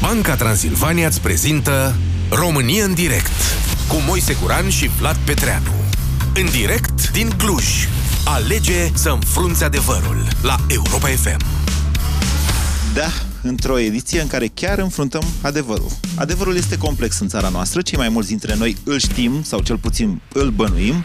Banca Transilvania îți prezintă România în direct cu Moise Guran și Vlad Petreanu. În direct din Cluj. Alege să înfrunți adevărul la Europa FM. Da, într-o ediție în care chiar înfruntăm adevărul. Adevărul este complex în țara noastră, cei mai mulți dintre noi îl știm, sau cel puțin îl bănuim,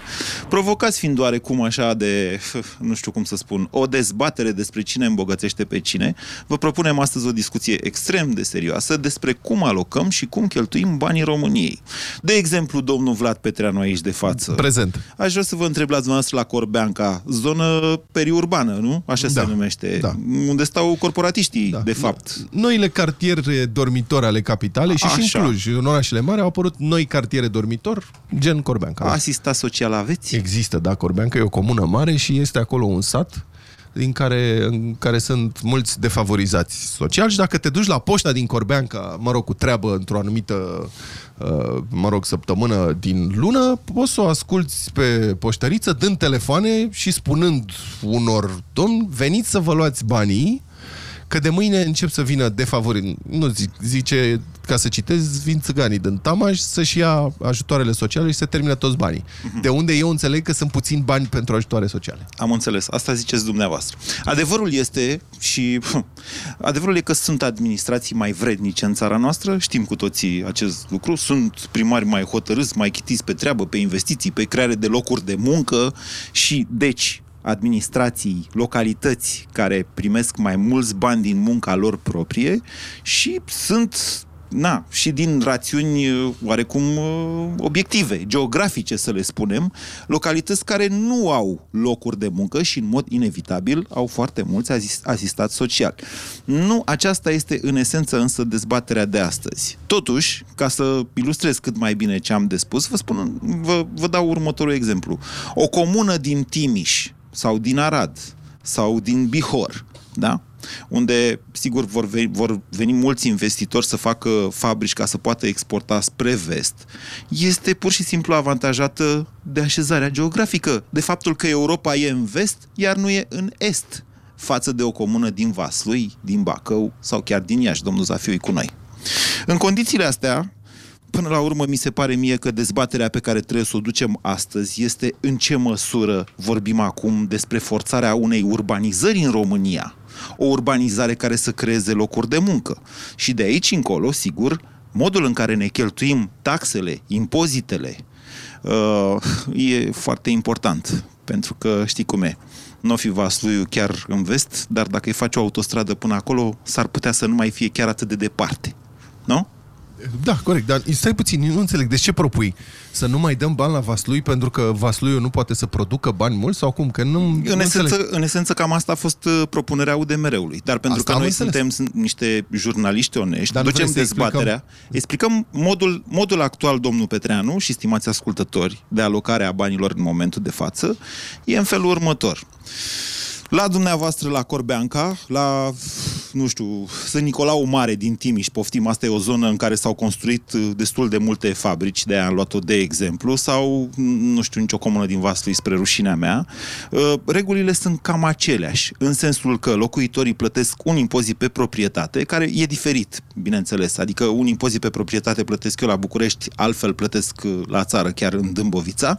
provocați fiind oarecum așa de, nu știu cum să spun, o dezbatere despre cine îmbogățește pe cine, vă propunem astăzi o discuție extrem de serioasă despre cum alocăm și cum cheltuim banii României. De exemplu, domnul Vlad Petreanu aici de față. Prezent. Aș vrea să vă întrebați dumneavoastră la Corbeanca, zonă periurbană, nu? Așa Da, se numește. da. Unde stau corporatiștii, Da. de fapt. Noile cartiere dormitori ale capitalei și, și Așa. în Cluj, în orașele mari, au apărut noi cartiere dormitor, gen Corbeanca. Asistat social aveți? Există, da, Corbeanca e o comună mare și este acolo un sat din care, în care sunt mulți defavorizați social și dacă te duci la poșta din Corbeanca, mă rog, cu treabă într-o anumită, uh, mă rog, săptămână din lună, poți să o asculți pe poștăriță dând telefoane și spunând unor domni, veniți să vă luați banii, că de mâine încep să vină defavori... Nu zic, zice, ca să citez, vin țiganii din Tamaș să-și ia ajutoarele sociale și se termină toți banii. De unde eu înțeleg că sunt puțini bani pentru ajutoare sociale. Am înțeles. Asta ziceți dumneavoastră. Adevărul este și adevărul e că sunt administrații mai vrednice în țara noastră, știm cu toții acest lucru, sunt primari mai hotărâți, mai chitiți pe treabă, pe investiții, pe creare de locuri de muncă și deci administrații, localități care primesc mai mulți bani din munca lor proprie și sunt na, și din rațiuni uh, oarecum uh, obiective, geografice să le spunem, localități care nu au locuri de muncă și în mod inevitabil au foarte mulți asist- asistați social. Nu aceasta este în esență însă dezbaterea de astăzi. Totuși, ca să ilustrez cât mai bine ce am de spus, vă, spun, vă, vă dau următorul exemplu. O comună din Timiș sau din Arad sau din Bihor, da? unde, sigur, vor veni, vor veni mulți investitori să facă fabrici ca să poată exporta spre vest, este pur și simplu avantajată de așezarea geografică, de faptul că Europa e în vest, iar nu e în est, față de o comună din Vaslui, din Bacău sau chiar din Iași, domnul Zafiu e cu noi. În condițiile astea, Până la urmă, mi se pare mie că dezbaterea pe care trebuie să o ducem astăzi este în ce măsură vorbim acum despre forțarea unei urbanizări în România. O urbanizare care să creeze locuri de muncă. Și de aici încolo, sigur, modul în care ne cheltuim taxele, impozitele, uh, e foarte important. Pentru că știi cum e. Nu o fi Vasluiu chiar în vest, dar dacă îi faci o autostradă până acolo, s-ar putea să nu mai fie chiar atât de departe. Nu? Da, corect, dar stai puțin, nu înțeleg. De ce propui? Să nu mai dăm bani la Vaslui pentru că Vasluiul nu poate să producă bani mulți sau cum? Că nu, În nu esență, înțeleg. în esență, cam asta a fost uh, propunerea UDMR-ului. Dar pentru Asta că am noi înțeles. suntem sunt niște jurnaliști onești, Dar nu ducem vrei să dezbaterea, explicăm modul, modul actual, domnul Petreanu și stimați ascultători, de alocare a banilor în momentul de față, e în felul următor. La dumneavoastră, la Corbeanca, la, nu știu, Sunt Nicolau Mare din Timiș, poftim, asta e o zonă în care s-au construit uh, destul de multe fabrici, de aia am luat-o de exemplu, sau, nu știu, nicio comună din Vaslui spre rușinea mea. Uh, Regulile sunt cam aceleași, în sensul că locuitorii plătesc un impozit pe proprietate, care e diferit, bineînțeles, adică un impozit pe proprietate plătesc eu la București, altfel plătesc uh, la țară, chiar în Dâmbovița,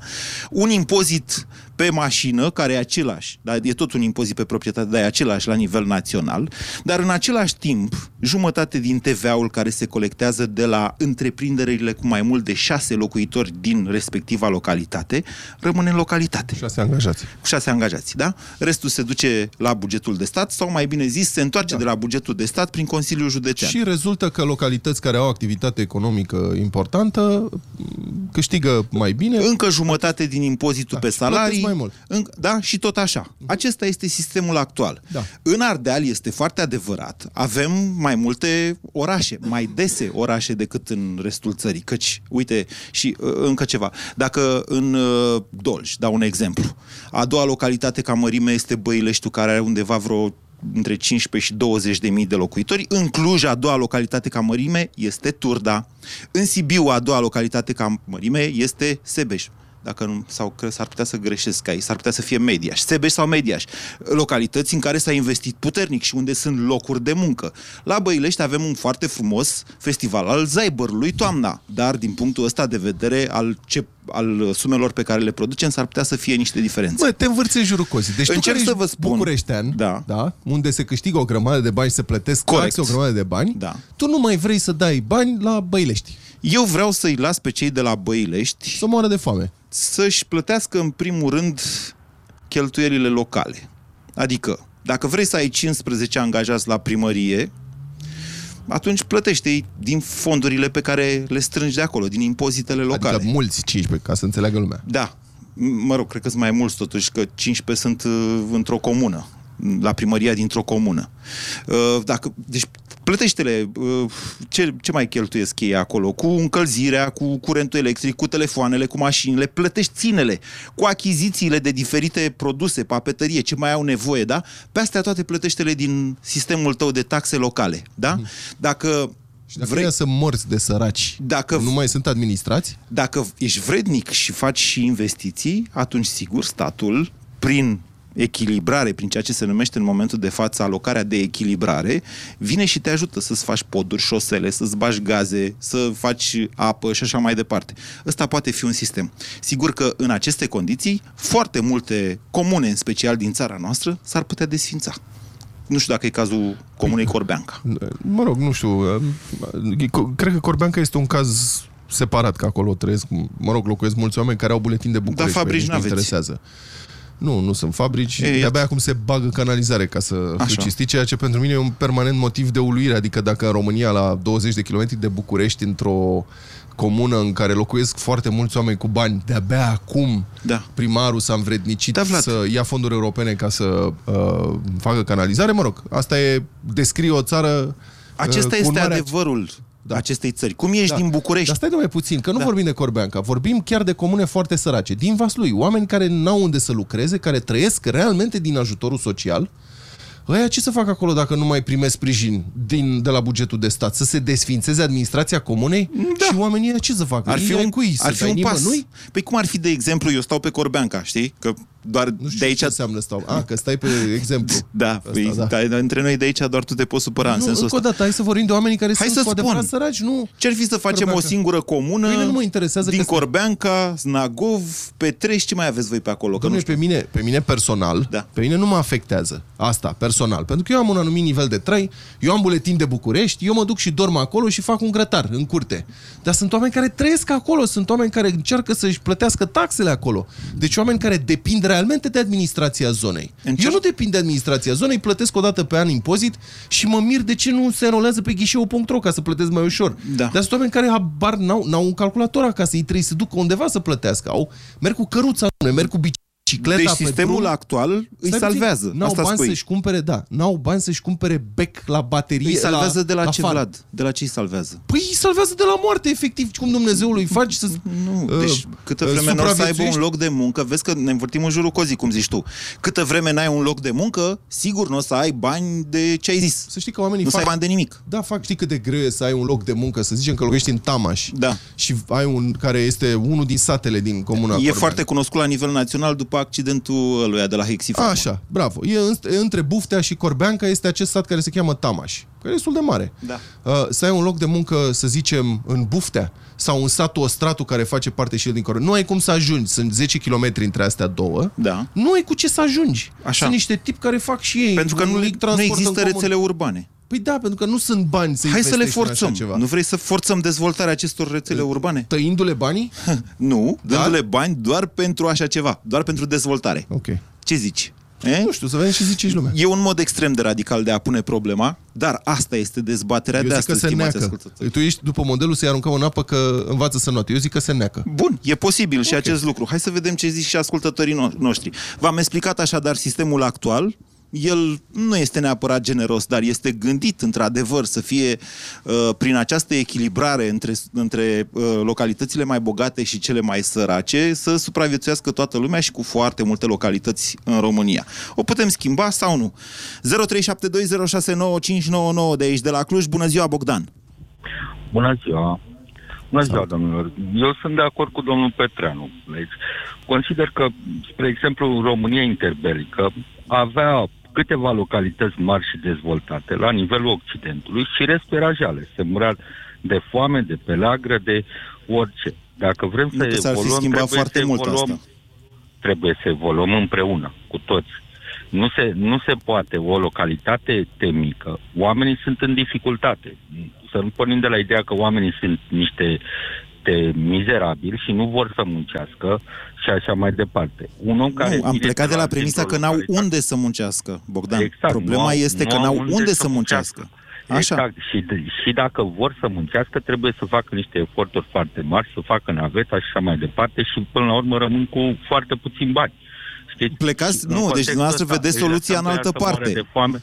un impozit pe mașină, care e același, dar e tot un impozit pe proprietate, dar e același la nivel național, dar în același timp, jumătate din TVA-ul care se colectează de la întreprinderile cu mai mult de șase locuitori din respectiva localitate, rămâne în localitate Șase angajați. cu șase angajați, da? Restul se duce la bugetul de stat sau, mai bine zis, se întoarce da. de la bugetul de stat prin Consiliul Județean. Și rezultă că localități care au activitate economică importantă m, câștigă mai bine. Încă jumătate din impozitul Da, pe și plătesc salarii. Mai mult. În, da, și tot așa. Acesta este sistemul actual. Da. În Ardeal este foarte adevărat. Avem mai multe orașe, mai dese orașe decât în restul țării. Căci, uite, și uh, încă ceva. Dacă în uh, Dolj, dau un exemplu, a doua localitate ca mărime este Băileștiul, care are undeva vreo între 15 și 20 de mii de locuitori. În Cluj, a doua localitate ca mărime este Turda. În Sibiu, a doua localitate ca mărime este Sebeș. Dacă nu, sau că s-ar putea să greșesc aici, s-ar putea să fie Mediaș, Sebeș sau Mediaș, localități în care s-a investit puternic și unde sunt locuri de muncă. La Băilești avem un foarte frumos festival al Zaibărului toamna, dar din punctul ăsta de vedere al, ce, al sumelor pe care le producem s-ar putea să fie niște diferențe. Bă, te învârți în jurul cozii. Deci Încerc tu care să vă ești spun. bucureștean, Da. da, unde se câștigă o grămadă de bani și se plătesc Corect. taxe o grămadă de bani, Da. tu nu mai vrei să dai bani la Băilești. Eu vreau să-i las pe cei de la Băilești Să moară de foame. Să-și plătească în primul rând cheltuielile locale. Adică, dacă vrei să ai 15 angajați la primărie, atunci plătește din fondurile pe care le strângi de acolo, din impozitele locale. Adică mulți 15, ca să înțeleagă lumea. Da. M- Mă rog, cred că sunt mai mulți totuși, că 15 sunt uh, într-o comună, la primăria dintr-o comună. Uh, Dacă, deci plătește-le, uh, ce, ce mai cheltuiesc ei acolo? Cu încălzirea, cu curentul electric, cu telefoanele, cu mașinile, plătești ținele, cu achizițiile de diferite produse, papetărie, ce mai au nevoie, da? Pe astea toate plătește-le din sistemul tău de taxe locale, da? Dacă Și dacă vrei, Vrei... să morți de săraci, Dacă- nu mai sunt administrați? dacă ești vrednic și faci și investiții, atunci, sigur, statul, prin echilibrare, prin ceea ce se numește în momentul de față alocarea de echilibrare, vine și te ajută să-ți faci poduri, șosele, să-ți bagi gaze, să faci apă și așa mai departe. Ăsta poate fi un sistem. Sigur că în aceste condiții, foarte multe comune, în special din țara noastră, s-ar putea desfința. Nu știu dacă e cazul comunei Corbeanca. Mă rog, nu știu. uh, Cred că Corbeanca este un caz separat, că acolo trăiesc, mă rog, locuiesc mulți oameni care au buletin de București. Dar fabrici pe ei nici nu n-aveți. interesează. Nu, nu sunt fabrici. Ei, E, iată. de-abia acum se bagă canalizare ca să Așa. fiu cistit, ceea ce pentru mine e un permanent motiv de uluire. Adică dacă în România, la 20 de kilometri de București, într-o comună în care locuiesc foarte mulți oameni cu bani, de-abia acum Da. primarul s-a învrednicit Da, Vlad. să ia fonduri europene ca să uh, facă canalizare, mă rog, asta e, descrie o țară Acesta uh, cu un este mare adevărul Da. acestei țări. Cum ești Da. din București? Dar stai de mai puțin, că nu Da. vorbim de Corbeanca, vorbim chiar de comune foarte sărace, din Vaslui, oameni care n-au unde să lucreze, care trăiesc realmente din ajutorul social. Ăia ce să fac acolo dacă nu mai primesc sprijin din, de la bugetul de stat? Să se desfințeze administrația comunei? Da. Și oamenii ăia ce să facă? Ar fi Ei ai un, cui? ar Să fi dai un pas. nimănui? Păi cum ar fi, de exemplu, eu stau pe Corbeanca, știi? Că doar Nu știu de aici... ce înseamnă stau. A, că stai pe exemplu. Da, Asta, păi, da. da. Dar între noi de aici doar tu te poți supăra în Nu, sensul încă o ăsta. dată, hai să vorbim de oamenii care Hai sunt să cu adevărat spun. săraci, nu? Ce-ar fi să facem Corbeanca. o singură comună Pe mine nu mă interesează din că se- Corbeanca, Znagov, Petrești, ce mai aveți voi pe acolo? Că nu Dom'le, știu. pe mine, pe mine personal, Da. pe mine nu mă afectează asta, personal. Pentru că eu am un anumit nivel de trai, eu am buletin de București, eu mă duc și dorm acolo și fac un grătar în curte. Dar sunt oameni care trăiesc acolo, sunt oameni care încearcă să-și plătească taxele acolo. Deci oameni care depind realmente de administrația zonei. Încerc- Eu nu depind de administrația zonei, plătesc o dată pe an impozit și mă mir de ce nu se înrolează pe ghișeu.ro ca să plătesc mai ușor. Da. Dar sunt oameni care habar n-au, n-au un calculator acasă, ei trebuie să ducă undeva să plătească. Au, merg cu căruța, merg cu bicicleta Deci pe sistemul drum. actual îi Stai puțin, salvează. N-au Asta bani spui. să-și cumpere, da, n-au bani să-și cumpere bec la baterie. Îi salvează la, de la, ce, far. Vlad? De la ce îi salvează? Păi îi salvează de la moarte, efectiv, cum Dumnezeu îi faci să... Nu, uh, deci câtă uh, vreme nu o să aibă un supraviețuiești. loc de muncă, vezi că ne învârtim în jurul cozii, cum zici tu. Câtă vreme n-ai un loc de muncă, sigur nu o să ai bani de ce ai zis. Să știi că oamenii Nu să ai fac... bani de nimic. Da, fac, știi cât de greu e să ai un loc de muncă, să zicem că locuiești în Tamaș Da. și ai un care este unul din satele din comuna E Corbeanca. foarte cunoscut la nivel național după accidentul ăluia de la Hexifarm. Așa, bravo. E în- e între Buftea și Corbeanca este acest sat care se cheamă Tamaș, care e destul de mare. Da. Uh, să ai un loc de muncă, să zicem, în Buftea sau în satul Ostratu care face parte și el din Corbeanca. Nu ai cum să ajungi, sunt 10 km între astea două. Da. Nu ai cu ce să ajungi. Așa. Sunt niște tipi care fac și ei. Pentru că nu, nimic nu transport în există comun. rețele urbane. Păi da, pentru că nu sunt bani să Hai să le investești în așa forțăm. Ceva. Nu vrei să forțăm dezvoltarea acestor rețele urbane? Tăindu-le banii? Nu, Da? dându-le bani doar pentru așa ceva, doar pentru dezvoltare. Ok. Ce zici? E? Nu știu, să vedem ce zice și lumea. E un mod extrem de radical de a pune problema, dar asta este dezbaterea Eu de zic că astăzi, se stimați neacă. ascultători. Tu ești după modelul să-i aruncăm în apă că învață să note. Eu zic că se neacă. Bun, e posibil și acest lucru. Hai să vedem ce zic și ascultătorii no- noștri. V-am explicat așadar sistemul actual. El nu este neapărat generos, dar este gândit într-adevăr să fie uh, prin această echilibrare între, între uh, localitățile mai bogate și cele mai sărace să supraviețuiască toată lumea și cu foarte multe localități în România. O putem schimba sau nu? 0372069599 de aici, de la Cluj. Bună ziua, Bogdan! Bună ziua! Bună ziua, domnilor. Eu sunt de acord cu domnul Petreanu. Deci, consider că, spre exemplu, România interbelică avea câteva localități mari și dezvoltate la nivelul Occidentului și restul era jale. Se murea de foame, de pelagră, de orice. Dacă vrem să Nu, s-ar fi evoluăm, schimbat trebuie foarte să mult evoluăm, asta. trebuie să evoluăm împreună, cu toți. Nu se, nu se poate o localitate te mică. Oamenii sunt în dificultate. Să nu pornim de la ideea că oamenii sunt niște de mizerabili și nu vor să muncească și așa mai departe. Un om care Nu, am vine plecat de la la- premisa că dintr-o n-au localitate- unde să muncească, Bogdan. Exact, Problema nu au- este că nu au n-au unde să muncească. Așa. Exact. Și, d- și dacă vor să muncească, trebuie să facă niște eforturi foarte mari, să facă naveta și așa mai departe și până la urmă rămân cu foarte puțin bani. Știți? Plecați- Și nu, în deci contextul dumneavoastră ăsta vedeți îi soluția lăsăm în pe altă ea să moară parte. De foame,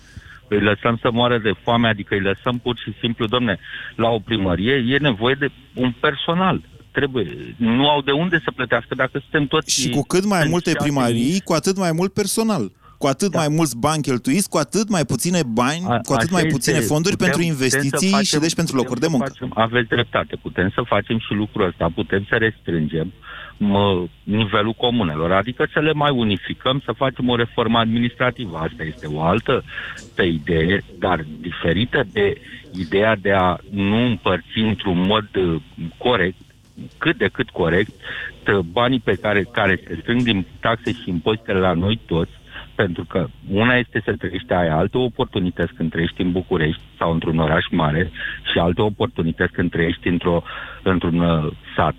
îi lăsăm să moară de foame, adică îi lăsăm pur și simplu, domne, la o primărie e nevoie de un personal. Trebuie, nu au de unde să plătească dacă suntem toți... Și cu cât mai multe pensiați, primării, cu atât mai mult personal. Cu atât Da. mai mulți bani cheltuiți, cu atât mai puține bani, A- cu atât așa mai este. puține fonduri Putem- pentru putem să investiții facem- și deci pentru putem locuri de să muncă. Facem, aveți dreptate, putem să facem și lucrul ăsta, putem să restrângem mă, nivelul comunelor, adică să le mai unificăm, să facem o reformă administrativă. Asta este o altă pe idee, dar diferită de ideea de a nu împărți într-un mod uh, corect cât de cât corect t- banii pe care, care se strâng din taxe și impozitele la noi toți, pentru că una este să trăiești, ai alte oportunități când trăiești în București sau într-un oraș mare și alte oportunități când trăiești într-o, într-un uh, sat,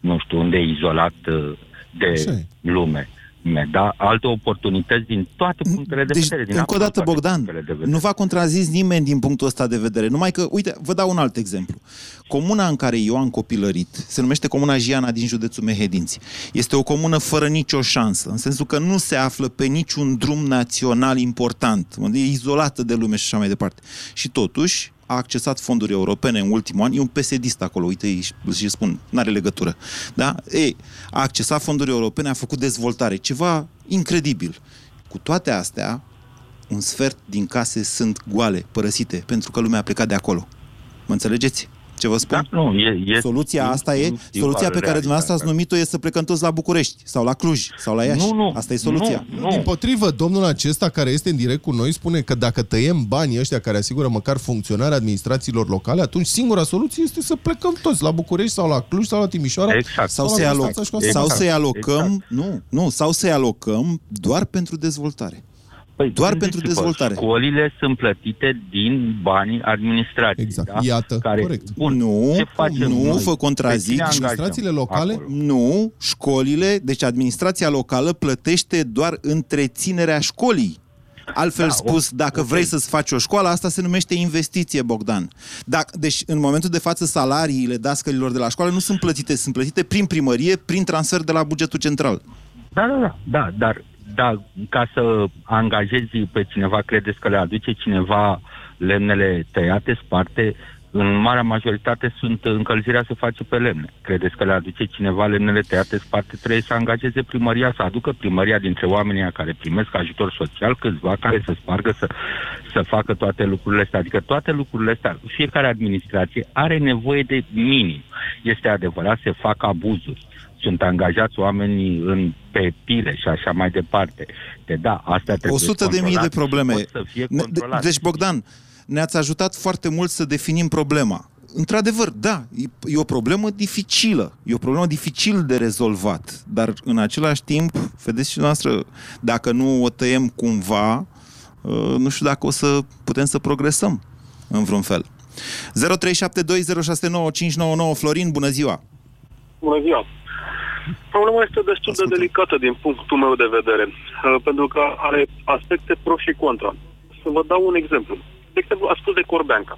nu știu, unde e izolat uh, de Așa e. lume. Me- Da, alte oportunități din toate punctele de Deci, vedere. Din încă o absolut dată, toate Bogdan, punctele de vedere. nu v-a contrazis nimeni din punctul ăsta de vedere. Numai că, uite, vă dau un alt exemplu. Comuna în care eu am copilărit se numește Comuna Jiana din județul Mehedinți. Este o comună fără nicio șansă, în sensul că nu se află pe niciun drum național important, unde e izolată de lume și așa mai departe. Și totuși, a accesat fonduri europene în ultimul an, e un psd acolo, uite, își, își spun, n-are legătură. Da? Ei, a accesat fonduri europene, a făcut dezvoltare, ceva incredibil. Cu toate astea, un sfert din case sunt goale, părăsite, pentru că lumea a plecat de acolo. Mă înțelegeți ce vă spun? Da, nu, e, e, Soluția asta e, știu soluția pe care realitatea. dumneavoastră ați numit-o e să plecăm toți la București sau la Cluj sau la Iași. Nu, nu, Asta e soluția. Nu, Din nu. potrivă, domnul acesta care este în direct cu noi spune că dacă tăiem banii ăștia care asigură măcar funcționarea administrațiilor locale, atunci singura soluție este să plecăm toți la București sau la Cluj sau la Timișoara. Exact. Sau Sau să-i, la aloc, Constanța și cu sau Constanța. să-i alocăm, Exact. nu, nu, sau să-i alocăm doar pentru dezvoltare. Păi, Doar gândiți-vă, pentru dezvoltare. Școlile sunt plătite din banii administrației. Exact. Da? Iată, care, corect. Bun, Nu, ce facem nu, noi? vă contrazic. Pe cine angajăm Administrațiile locale? acolo? Nu, școlile, deci administrația locală plătește doar întreținerea școlii. Altfel Da, spus, o- dacă ok. vrei să-ți faci o școală, asta se numește investiție, Bogdan. Dacă, deci, în momentul de față, salariile dascălilor de la școală nu sunt plătite, sunt plătite prin primărie, prin transfer de la bugetul central. Da, da, da, da, dar da, ca să angajezi pe cineva, credeți că le aduce cineva lemnele tăiate, sparte, în marea majoritate sunt încălzirea se face pe lemne. Credeți că le aduce cineva lemnele tăiate, sparte, trebuie să angajeze primăria, să aducă primăria dintre oamenii care primesc ajutor social, câțiva care să spargă, să, să facă toate lucrurile astea. Adică toate lucrurile astea, fiecare administrație are nevoie de minim. Este adevărat, se fac abuzuri sunt angajați oamenii în, pe pile și așa mai departe. De da, asta trebuie 100 de mii de controlat și probleme. pot Să fie Ne- de- controlat. Deci, Bogdan, ne-ați ajutat foarte mult să definim problema. Într-adevăr, da, e, e o problemă dificilă. E o problemă dificil de rezolvat. Dar, în același timp, vedeți și noastră, dacă nu o tăiem cumva, uh, nu știu dacă o să putem să progresăm în vreun fel. 0372069599 Florin, bună ziua! Bună ziua! Problema este destul Ascultă. de delicată din punctul meu de vedere, uh, pentru că are aspecte pro și contra. Să vă dau un exemplu. De exemplu, a spus de Corbeanca.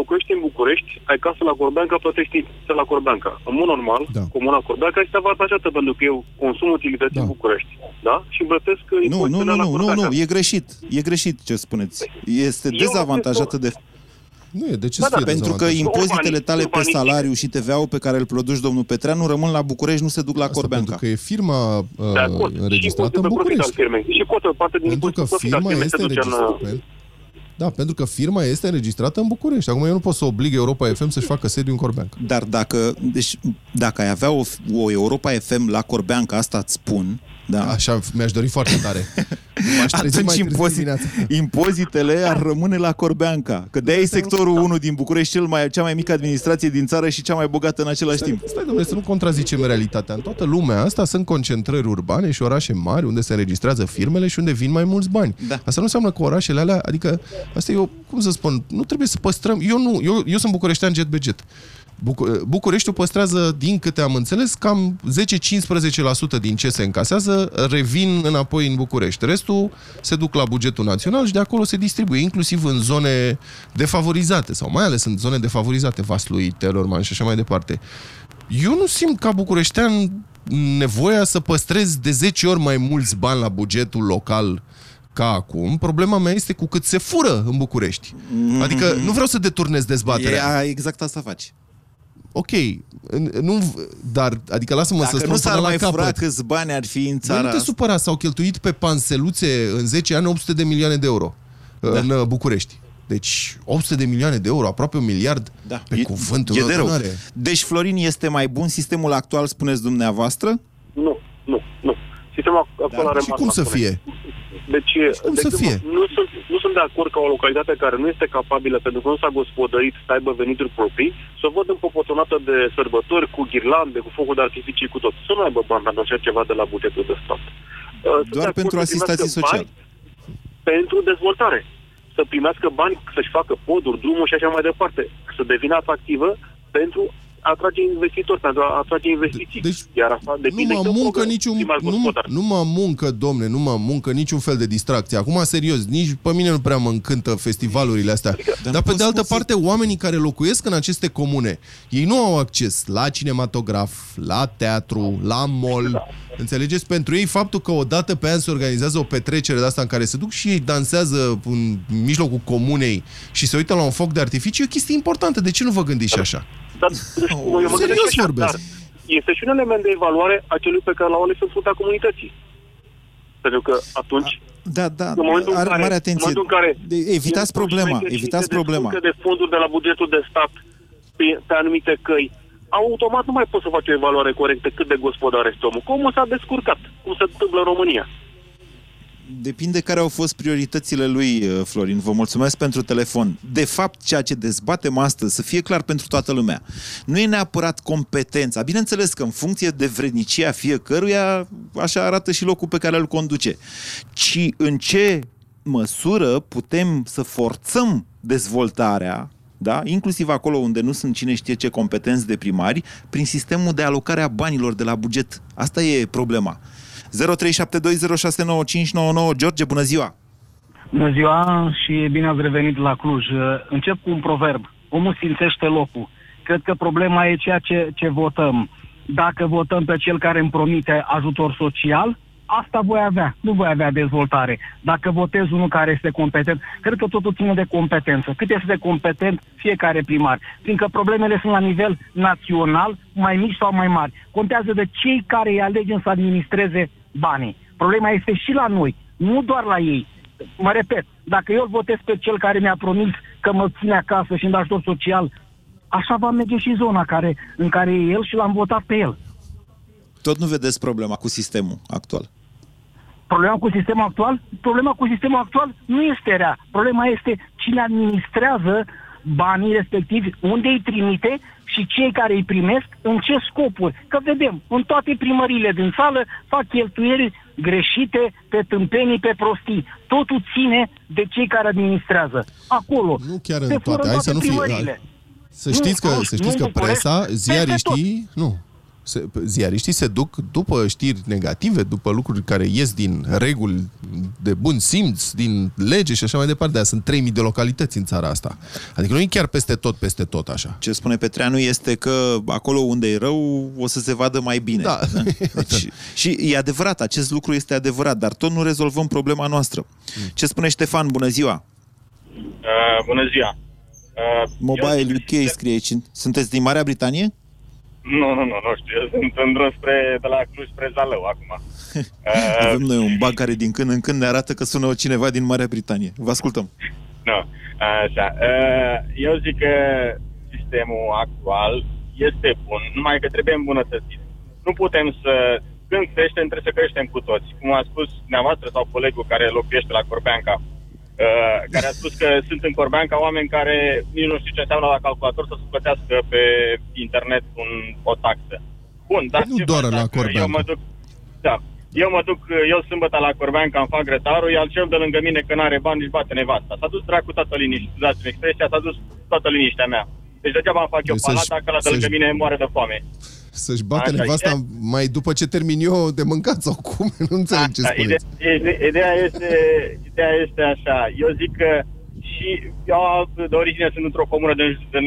Locuiești în București, ai casă la Corbeanca, plătești impozite la Corbeanca. În mod normal, Da. comuna Corbeanca este avantajată pentru că eu consum utilități Da. în București. Da? Și îmi plătesc Nu, nu, impozitele nu, la nu, nu, Corbeanca. nu, e greșit. E greșit ce spuneți. Este Eu dezavantajată de... Nu e, de ce Da, să fie da, Pentru că dezavantajat? impozitele tale pe Urbanic. salariu și TVA-ul pe care îl produci domnul Petreanu rămân la București, nu se duc la Asta Corbeanca. pentru că e firma De uh, acord. Și înregistrată impozitul în pe profit al București. firmei. Și cotă, parte din Pentru că impozitul pe profit al firma firmei este se duce în... înregistrată. Da, pentru că firma este înregistrată în București. Acum eu nu pot să oblig Europa FM să-și facă sediu în Corbeanca. Dar dacă, deci, dacă ai avea o, o Europa FM la Corbeanca, asta îți spun, da. Așa mi-aș dori foarte tare. M-aș trezi mai Atunci târziu impozit, dimineața. impozitele ar rămâne la Corbeanca. Că de-aia e sectorul 1 din București, cel mai, cea mai mică administrație din țară și cea mai bogată în același timp. Stai, domnule, să nu contrazicem realitatea. În toată lumea asta sunt concentrări urbane și orașe mari unde se înregistrează firmele și unde vin mai mulți bani. Da. Asta nu înseamnă că orașele alea, adică, asta e o, cum să spun, nu trebuie să păstrăm, eu nu, eu, eu sunt bucureștean jet beget. Bucu- Bucureștiul păstrează, din câte am înțeles, cam 10-15% din ce se încasează revin înapoi în București. Restul se duc la bugetul național și de acolo se distribuie, inclusiv în zone defavorizate, sau mai ales în zone defavorizate, Vaslui, Telorman și așa mai departe. Eu nu simt ca bucureștean nevoia să păstrez de 10 ori mai mulți bani la bugetul local ca acum. Problema mea este cu cât se fură în București. Adică nu vreau să deturnez dezbaterea. E, exact asta faci. Ok, nu, dar, adică lasă-mă să Dacă spun nu s-ar până la mai fura capăt. câți bani ar fi în Băi, țara nu te asta. supăra, s-au cheltuit pe panseluțe în 10 ani 800 de milioane de euro da. în uh, București. Deci 800 de milioane de euro, aproape un miliard, Da. pe E- cuvântul e meu, de rău. tânăre. Deci, Florin, este mai bun sistemul actual, spuneți dumneavoastră? Nu, nu, nu. Sistemul actual Da, are Și cum să fie? Deci, cum de să exemplu, fie? Nu, sunt, nu sunt de acord ca o localitate care nu este capabilă, pentru că nu s-a gospodărit, să aibă venituri proprii, să o văd împopotonată de sărbători, cu ghirlande, cu focul de artificii, cu tot. Să nu aibă bani pentru așa ceva de la bugetul de stat. Uh, sunt Doar de acord pentru să asistații primească sociali. bani Pentru dezvoltare. Să primească bani, să-și facă poduri, drumuri și așa mai departe. Să devină atractivă pentru a atrage investitori, pentru a atrage investiții. Deci, Iar asta depinde nu mă de un muncă program niciun, primar nu, gospodar. nu mă muncă, domne, nu mă muncă niciun fel de distracție. Acum, serios, nici pe mine nu prea mă încântă festivalurile astea. Dar Dar pe poți de altă să- parte, oamenii care locuiesc în aceste comune, ei nu au acces la cinematograf, la teatru, la mall. Înțelegeți? Pentru ei, faptul că o dată pe an se organizează o petrecere de asta în care se duc și ei dansează în mijlocul comunei și se uită la un foc de artificiu, e o chestie importantă. De ce nu vă gândiți și așa? Dar, deci, eu mă serios gândesc așa, vorbesc. Dar este și un element de evaluare a celui pe care l-au ales în fruntea comunității. Pentru că atunci, Da, da, în momentul în are care, mare în atenție. momentul în care De- Evitați își problema, merge și evitați se problema. descurcă de fonduri de la bugetul de stat pe, pe anumite căi, automat nu mai poți să faci o evaluare corectă cât de gospodar este omul. Cum s-a descurcat, cum se întâmplă în România. Depinde care au fost prioritățile lui, uh, Florin. Vă mulțumesc pentru telefon. De fapt, ceea ce dezbatem astăzi, să fie clar pentru toată lumea, nu e neapărat competența. Bineînțeles că în funcție de vrednicia fiecăruia, așa arată și locul pe care îl conduce. Ci în ce măsură putem să forțăm dezvoltarea da? inclusiv acolo unde nu sunt cine știe ce competenți de primari, prin sistemul de alocare a banilor de la buget. Asta e problema. 0372069599 George, bună ziua! Bună ziua și bine ați revenit la Cluj. Încep cu un proverb. Omul simțește locul. Cred că problema e ceea ce, ce votăm. Dacă votăm pe cel care îmi promite ajutor social, asta voi avea. Nu voi avea dezvoltare. Dacă votez unul care este competent, cred că totul ține de competență. Cât este de competent fiecare primar. Fiindcă problemele sunt la nivel național, mai mici sau mai mari. Contează de cei care îi alegem să administreze banii. Problema este și la noi, nu doar la ei. Mă repet, dacă eu îl votez pe cel care mi-a promis că mă ține acasă și îmi dă ajutor social, așa va merge și zona care, în care e el și l-am votat pe el. Tot nu vedeți problema cu sistemul actual. Problema cu sistemul actual? Problema cu sistemul actual nu este rea. Problema este cine administrează banii respectivi, unde îi trimite și cei care îi primesc, în ce scopuri. Că vedem, în toate primările din sală fac cheltuieli greșite, pe tâmpenii, pe prostii. Totul ține de cei care administrează. Acolo. Nu chiar Se în fură toate. Hai să nu fie... primările. Să Nu, știți că, nu, să știți nu că București, presa, peste ziariștii, nu, se, ziariștii se duc după știri negative, după lucruri care ies din reguli de bun simț, din lege și așa mai departe. De sunt 3000 de localități în țara asta. Adică nu e chiar peste tot, peste tot așa. Ce spune Petreanu este că acolo unde e rău o să se vadă mai bine. Da. Deci, și e adevărat, acest lucru este adevărat, dar tot nu rezolvăm problema noastră. Ce spune Ștefan? Bună ziua! Uh, bună ziua! Uh, Mobile eu- UK scrie aici. Sunteți din Marea Britanie? Nu, nu, nu, nu știu. Eu sunt în drum spre, de la Cluj spre Zalău acum. Uh, Avem noi un bug care din când în când ne arată că sună cineva din Marea Britanie. Vă ascultăm. Nu. Așa. Uh, Eu zic că sistemul actual este bun, numai că trebuie îmbunătățit. Nu putem să... Când creștem, trebuie să creștem cu toți. Cum a spus dumneavoastră sau colegul care locuiește la Corbeanca, uh, care a spus că sunt în Corbeanca oameni care nici nu știu ce înseamnă la calculator să se plătească pe internet un, o taxă. Bun, dar Nu ce doar fac la dacă Corbeanca. Eu mă duc, da, eu mă duc, eu sâmbătă la Corbeanca îmi fac grătarul, iar cel de lângă mine că n-are bani își bate nevasta. S-a dus dracu toată liniștea, dați-mi expresia, s-a dus toată liniștea mea. Deci degeaba îmi fac eu Deci palat să-și- dacă la de lângă să-și- mine moare de foame. Să-și bate Așa, nevasta ideea- mai după ce termin eu de mâncat sau cum? Nu înțeleg ce Așa, spuneți. ide- ide- ideea, este, ideea este așa. Eu zic că și eu de origine sunt într-o comună din, din,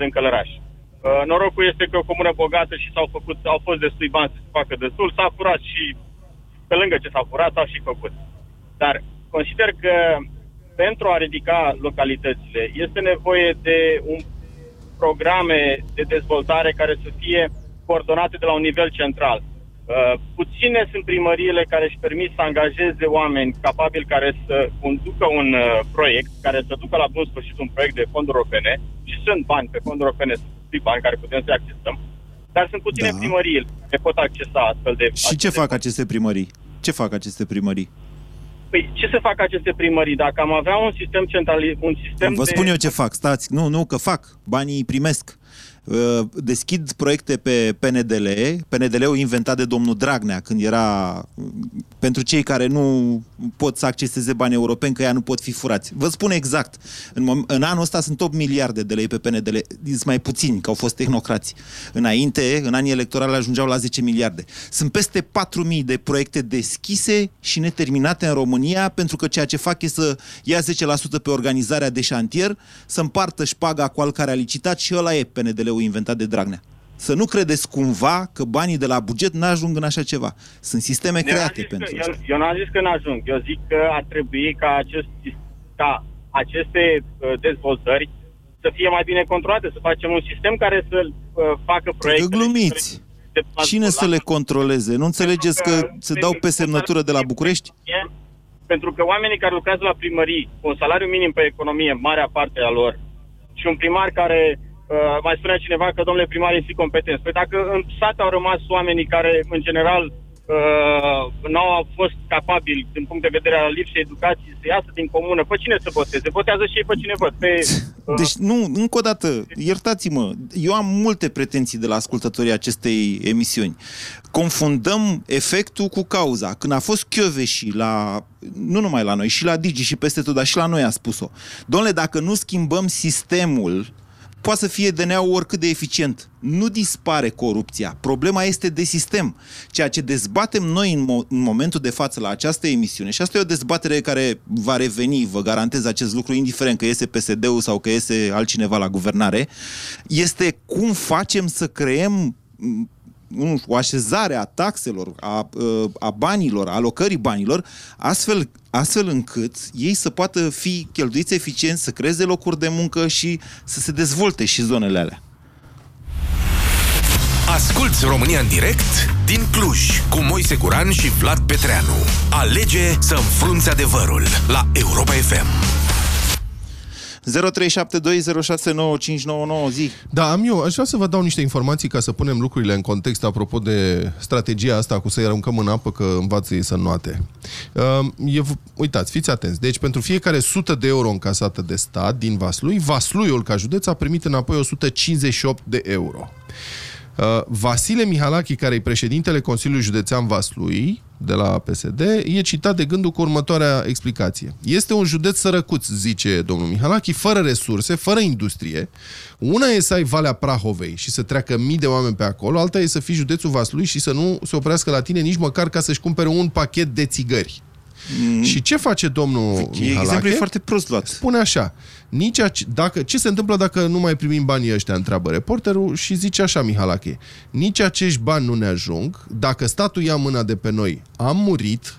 din Călăraș. Uh, Norocul este că e o comună bogată și s-au făcut, au fost destui bani să se facă destul, s-a furat și pe lângă ce s-a furat, s-au și făcut. Dar consider că pentru a ridica localitățile este nevoie de un programe de dezvoltare care să fie coordonate de la un nivel central. Uh, puține sunt primăriile care își permit să angajeze oameni capabili care să conducă un uh, proiect, care să ducă la bun sfârșit un proiect de fonduri europene și sunt bani pe fonduri europene, sunt bani care putem să accesăm, dar sunt puține Da. primării care pot accesa astfel de... Și ce fac aceste primării? Ce fac aceste primării? Păi, ce să fac aceste primării? Dacă am avea un sistem central, un sistem Vă de... spun eu ce fac, stați. Nu, nu, că fac. Banii îi primesc. Uh, Deschid proiecte pe PNDL, PNDL-ul inventat de domnul Dragnea când era uh, pentru cei care nu pot să acceseze bani europeni, că ea nu pot fi furați. Vă spun exact, în, mom- în anul ăsta sunt 8 miliarde de lei pe PNDL, sunt mai puțini, că au fost tehnocrați. Înainte, în anii electorali, ajungeau la 10 miliarde. Sunt peste 4.000 de proiecte deschise și neterminate în România, pentru că ceea ce fac e să ia 10% pe organizarea de șantier, să împartă șpaga cu al care a licitat și ăla e PNDL-ul inventat de Dragnea. Să nu credeți cumva că banii de la buget n-ajung în așa ceva. Sunt sisteme Eu n-am create zis pentru că, asta. eu, eu n-am zis că n-ajung. Eu zic că ar trebui ca, acest, ca aceste uh, dezvoltări să fie mai bine controlate, să facem un sistem care să uh, facă proiecte. Că glumiți. Cine să le controleze? Nu înțelegeți că se dau pe semnătură de la București? Pentru că oamenii care lucrează la primării, cu un salariu minim pe economie, marea parte a lor, și un primar care uh, mai spunea cineva că domnule primar este competent. Păi dacă în sat au rămas oamenii care, în general, uh, nu au fost capabili, din punct de vedere al lipsei educației, să iasă din comună, pe cine să voteze? Votează și ei pe cine văd. Pe, uh, Deci, nu, încă o dată, iertați-mă, eu am multe pretenții de la ascultătorii acestei emisiuni. Confundăm efectul cu cauza. Când a fost și la, nu numai la noi, și la Digi și peste tot, dar și la noi a spus-o. Domnule, dacă nu schimbăm sistemul, poate să fie DNA-ul oricât de eficient. Nu dispare corupția. Problema este de sistem. Ceea ce dezbatem noi în, mo- în momentul de față la această emisiune, și asta e o dezbatere care va reveni, vă garantez acest lucru, indiferent că iese PSD-ul sau că iese altcineva la guvernare, este cum facem să creăm m, nu știu, o așezare a taxelor, a, a banilor, a alocării banilor, astfel, astfel încât ei să poată fi cheltuiți eficient, să creeze locuri de muncă și să se dezvolte și zonele alea. Asculți România în direct din Cluj cu Moise Guran și Vlad Petreanu. Alege să înfrunți adevărul la Europa FM. 0372069599 zi. Da, am eu. Aș vrea să vă dau niște informații ca să punem lucrurile în context apropo de strategia asta cu să-i aruncăm în apă că învață ei să noate. Uh, e, uitați, fiți atenți. Deci pentru fiecare 100 de euro încasată de stat din Vaslui, Vasluiul ca județ a primit înapoi 158 de euro. Uh, Vasile Mihalachi, care e președintele Consiliului Județean Vaslui, de la PSD, e citat de gândul cu următoarea explicație. Este un județ sărăcuț, zice domnul Mihalachi, fără resurse, fără industrie. Una e să ai Valea Prahovei și să treacă mii de oameni pe acolo, alta e să fii județul Vaslui și să nu se oprească la tine nici măcar ca să-și cumpere un pachet de țigări. Mm. Și ce face domnul Mihalache? Exemplu e foarte prost luat. Spune așa, nici ace- dacă, ce se întâmplă dacă nu mai primim banii ăștia, întreabă reporterul și zice așa Mihalache, nici acești bani nu ne ajung, dacă statul ia mâna de pe noi, am murit,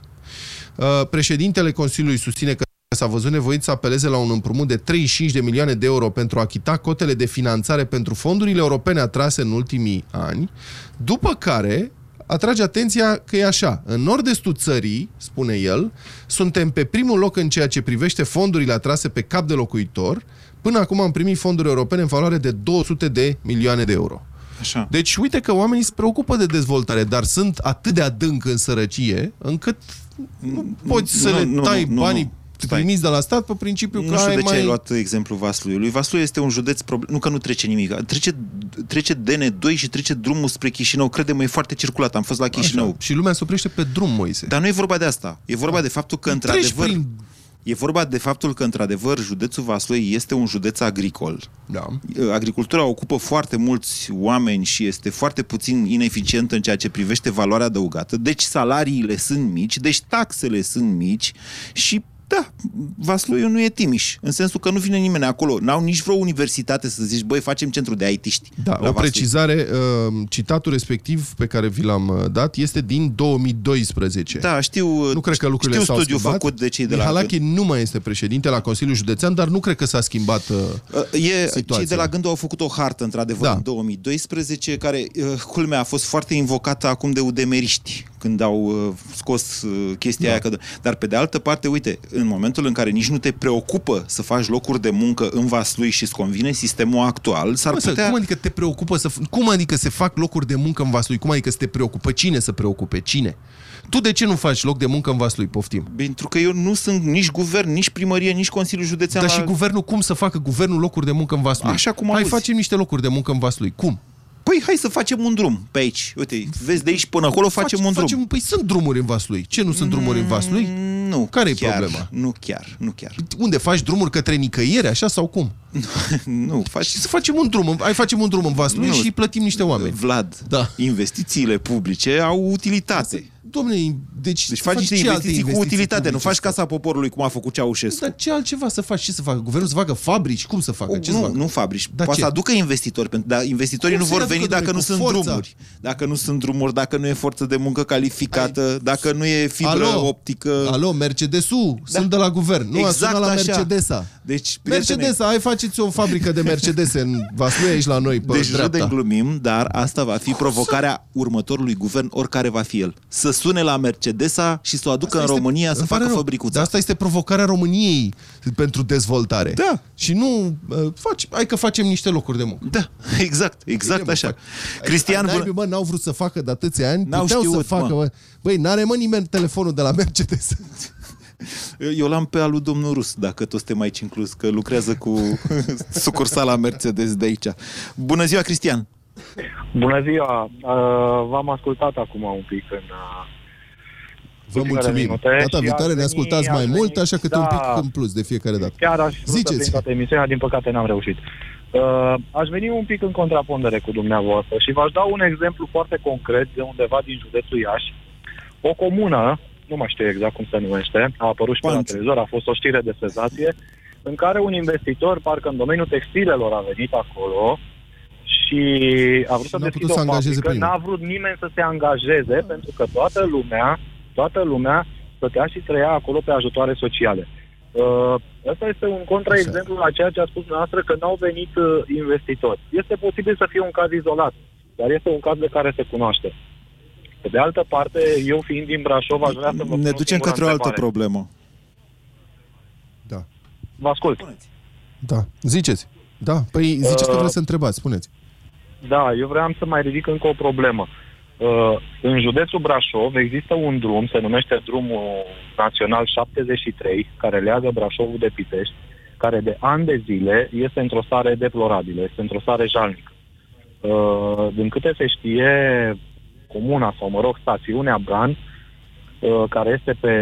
Uh, președintele Consiliului susține că s-a văzut nevoit să apeleze la un împrumut de 35 de milioane de euro pentru a achita cotele de finanțare pentru fondurile europene atrase în ultimii ani, după care atrage atenția că e așa. În nord-estul țării, spune el, suntem pe primul loc în ceea ce privește fondurile atrase pe cap de locuitor. Până acum am primit fonduri europene în valoare de 200 de milioane de euro. Așa. Deci, uite că oamenii se preocupă de dezvoltare, dar sunt atât de adânc în sărăcie, încât nu poți să Nu, le nu, tai nu, nu, banii nu. Stai. primiți de la stat pe principiu că Nu știu ai de ce mai... ai luat exemplu Vasluiului. Vaslui este un județ, proble- nu că nu trece nimic, trece, trece DN2 și trece drumul spre Chișinău. Crede-mă, e foarte circulat. Am fost la Chișinău. Așa. Și lumea se oprește pe drum, Moise. Dar nu e vorba de asta. E vorba de faptul că, Treci într-adevăr, prin... e vorba de faptul că, într-adevăr, județul Vaslui este un județ agricol. Da. Agricultura ocupă foarte mulți oameni și este foarte puțin ineficientă în ceea ce privește valoarea adăugată. Deci salariile sunt mici, deci taxele sunt mici și da, Vasluiu nu e Timiș, în sensul că nu vine nimeni acolo. N-au nici vreo universitate să zici, băi, facem centru de IT-ști. Da, la o Vaslui. precizare, uh, citatul respectiv pe care vi l-am uh, dat este din 2012. Da, știu, Nu cred că lucrurile știu s-au studiu schimbat. făcut de cei de la Mihalache nu mai este președinte la Consiliul Județean, dar nu cred că s-a schimbat... Uh, E, situația. cei de la Gândul au făcut o hartă, într-adevăr, Da. în 2012, care, uh, culmea, a fost foarte invocată acum de udemeriști, când au uh, scos uh, chestia Da. aia. Că, dar, pe de altă parte, uite, în momentul în care nici nu te preocupă să faci locuri de muncă în Vaslui și îți convine sistemul actual, s-ar Cum, să, putea... cum adică te preocupă să... f- Cum adică se fac locuri de muncă în Vaslui? Cum adică să te preocupă? Cine să preocupe? Cine? Tu de ce nu faci loc de muncă în Vaslui? Poftim. Pentru că eu nu sunt nici guvern, nici primărie, nici Consiliul Județean. Dar la... și guvernul, cum să facă guvernul locuri de muncă în Vaslui? Așa cum Hai, auzi. facem niște locuri de muncă în Vaslui. Cum? Păi hai să facem un drum pe aici. Uite, vezi de aici până acolo facem Faci- un drum. Facem, păi sunt drumuri în Vaslui. Ce, nu sunt drumuri în Vaslui? Mm, Nu. Care e chiar, problema? Nu chiar, nu chiar. Unde faci drumuri către nicăieri, așa sau cum? nu, faci Și să facem un drum, în- hai facem un drum în Vaslui Nu. și plătim niște oameni. Vlad, Da. investițiile publice au utilitate. Domne, deci, Deci să faci faci niște ce alte investiții cu utilitate, nu publice faci să casa poporului cum a făcut Ceaușescu. Dar ce altceva să faci? Ce să facă? Guvernul să facă fabrici? Cum să facă? Ce să nu, facă? nu fabrici. Dar Poate ce? să aducă investitori, pentru- dar investitorii Cum nu să-i vor veni aducă, dacă nu domnule, sunt cu forța? drumuri. Dacă nu sunt drumuri, dacă nu e forță de muncă calificată, dacă nu e fibră Alo? optică. Alo, Mercedesul, da. sunt de la guvern. Nu, Exact a sunat la așa. Mercedesa. Deci, prietene, Mercedesa, hai faceți o fabrică de Mercedes în Vaslui aici la noi, pe Deci dreapta. râdem, glumim, dar asta va fi provocarea următorului guvern, oricare va fi el. Să sune la Mercedesa și să o aducă în Asta este- România să îmi pare facă rău, fabricuța. Dar asta este provocarea României pentru dezvoltare. Da. Și nu, uh, faci, hai că facem niște locuri de muncă. Da, exact, exact Bine, mă, așa. fac. Cristian, Ai, bună... mă, n-au vrut să facă de atâția ani, N-au puteau știut, să facă, mă. mă. Băi, n-are mă nimeni telefonul de la Mercedes. Eu l-am pe al lui domnul Rus, dacă tot suntem aici inclus, că lucrează cu sucursala Mercedes de aici. Bună ziua, Cristian! Bună ziua! Uh, v-am ascultat acum un pic în... Uh, Vă ultimele mulțumim. minute Data și viitoare aș ne veni- ascultați mai aș mult, veni- așa că da, un pic în plus de fiecare dată. Chiar aș vrea să Ziceți. prin toată emisiunea, din păcate n-am reușit. Uh, aș veni un pic în contrapondere cu dumneavoastră și v-aș da un exemplu foarte concret de undeva din județul Iași. O comună, nu mai știu exact cum se numește, a apărut și pe la Panț. televizor, a fost o știre de senzație, în care un investitor, parcă în domeniul textilelor, a venit acolo și a vrut să N-a putut deschidă să o angajeze fabrică, pe nimeni. n-a vrut nimeni să se angajeze, pentru că toată lumea, toată lumea stătea și trăia acolo pe ajutoare sociale. Uh, Asta este un contraexemplu la ceea ce a spus dumneavoastră că n-au venit uh, investitori. Este posibil să fie un caz izolat, dar este un caz de care se cunoaște. Pe de altă parte, eu fiind din Brașov, aș vrea să vă pun Ne o ducem singură către o altă întrebare. problemă. Da. Vă ascult. Da. Ziceți. Da. Păi ziceți că Uh, vreți să întrebați. Spuneți. Da, eu vreau să mai ridic încă o problemă. Uh, în județul Brașov există un drum, se numește drumul național 73, care leagă Brașovul de Pitești, care de ani de zile este într-o stare deplorabilă, este într-o stare jalnică. Uh, din câte se știe, comuna sau, mă rog, stațiunea Bran, uh, care este pe,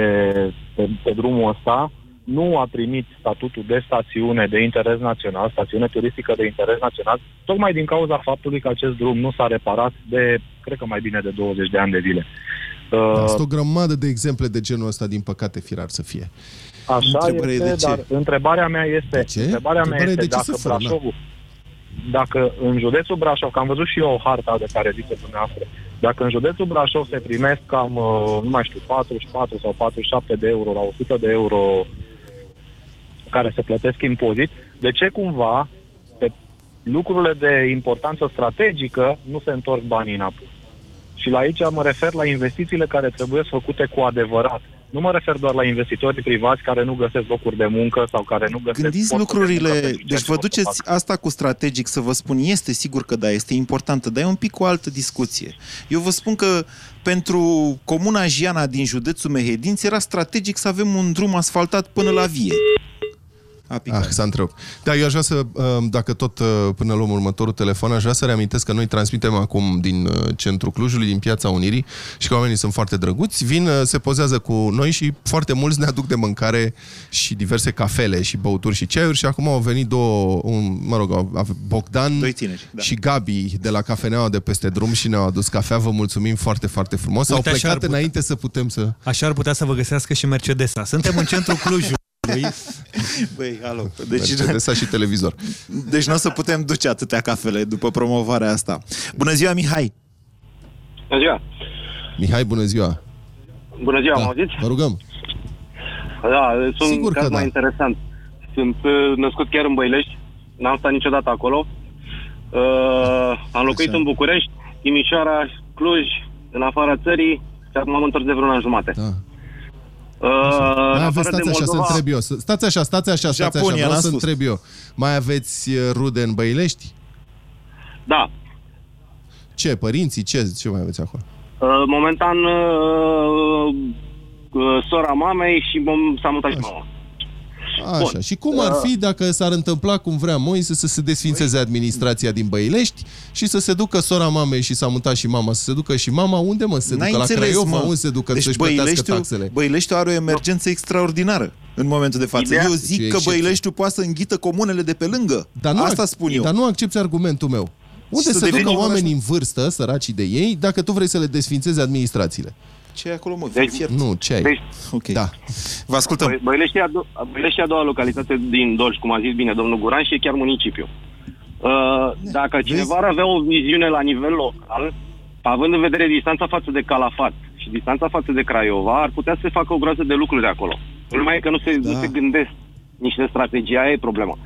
pe, pe drumul ăsta, nu a primit statutul de stațiune de interes național, stațiune turistică de interes național, tocmai din cauza faptului că acest drum nu s-a reparat de, cred că mai bine de 20 de ani de zile. Uh, Da, sunt o grămadă de exemple de genul ăsta, din păcate, firar să fie. Așa Întrebarea e este, de ce? dar întrebarea mea este, De ce? întrebarea mea Întrebarea e este de ce dacă să fură, Brașovul, dacă în județul Brașov, că am văzut și eu o harta de care ziceți dumneavoastră, dacă în județul Brașov se primesc cam, uh, nu mai știu, 44 sau 47 de euro la 100 de euro care se plătesc impozit, de ce cumva pe lucrurile de importanță strategică nu se întorc banii înapoi? Și la aici mă refer la investițiile care trebuie făcute cu adevărat. Nu mă refer doar la investitori privați care nu găsesc locuri de muncă sau care nu găsesc... Gândiți posturi de lucrurile, muncă pentru ceea deci ce vă vor să duceți facă. asta cu strategic să vă spun, este sigur că da, este importantă, dar e un pic o altă discuție. Eu vă spun că pentru comuna Jiana din județul Mehedinți era strategic să avem un drum asfaltat până la vie. A picat. Ah, s-a întrerupt. Da, eu aș vrea să, uh, dacă tot uh, până luăm următorul telefon, aș vrea să reamintesc că noi transmitem acum din uh, centrul Clujului, din Piața Unirii și că oamenii sunt foarte drăguți, vin, uh, se pozează cu noi și foarte mulți ne aduc de mâncare și diverse cafele și băuturi și ceaiuri și acum au venit două, un, mă rog, au- au- Bogdan Doi tineri, da. și Gabi de la cafeneaua de peste drum și ne-au adus cafea. Vă mulțumim foarte, foarte frumos. Uite, au așa ar plecat putea- înainte să putem să... Așa ar putea să vă găsească și Mercedesa. Suntem în centrul Clujului. Băi, alo. Deci, Mercedes și televizor. deci nu o să putem duce atâtea cafele după promovarea asta. Bună ziua, Mihai! Bună ziua! Mihai, bună ziua! Bună ziua, Da, mă auziți? vă rugăm. Da, sunt Sigur un caz că mai da. interesant. Sunt uh, născut chiar în Băilești, n-am stat niciodată acolo. Uh, am locuit Așa. în București, Timișoara, Cluj, în afara țării și acum am întors de vreun an jumate. Da. Uh, în Mai aveți, afară stați de așa, să Moldova, întreb eu. Să- Stați așa, stați așa, stați Japonia, așa, vreau l-am să spus. întreb eu. Mai aveți uh, rude în Băilești? Da. Ce, părinții? Ce, ce mai aveți acolo? Uh, momentan uh, uh, sora mamei și mom- s-a mutat și mama. Așa. Bun. Și cum ar fi dacă s-ar întâmpla cum vrea Moise să se desfințeze administrația din Băilești și să se ducă sora mamei și s-a mutat și mama, să se ducă și mama unde mă? Să se N-ai ducă la înțeles, Craiova? mă. Unde se ducă deci să-și plătească Băileștiul, taxele? Băileștiul are o emergență extraordinară în momentul de față. Ideea- Eu Ce zic că excepție. Băileștiul poate să înghită comunele de pe lângă. Dar nu, Asta ac- spun eu. Dar nu accepti argumentul meu. Unde să se ducă devenim oamenii oraș- în vârstă, săracii de ei, dacă tu vrei să le desfințezi administrațiile? Ce e acolo, mă? Deci- Fiert? Nu, ce ai? Deci, Ok. Da. Vă ascultăm. Băi- Băilești e a, do- Băilești e a doua localitate din Dolj, cum a zis bine domnul Guran, și e chiar municipiu. Uh, dacă cineva ar avea o viziune la nivel local, având în vedere distanța față de Calafat și distanța față de Craiova, ar putea să se facă o groază de lucruri de acolo. Problema e că nu se, Da. nu se gândesc niște strategii, aia e problema.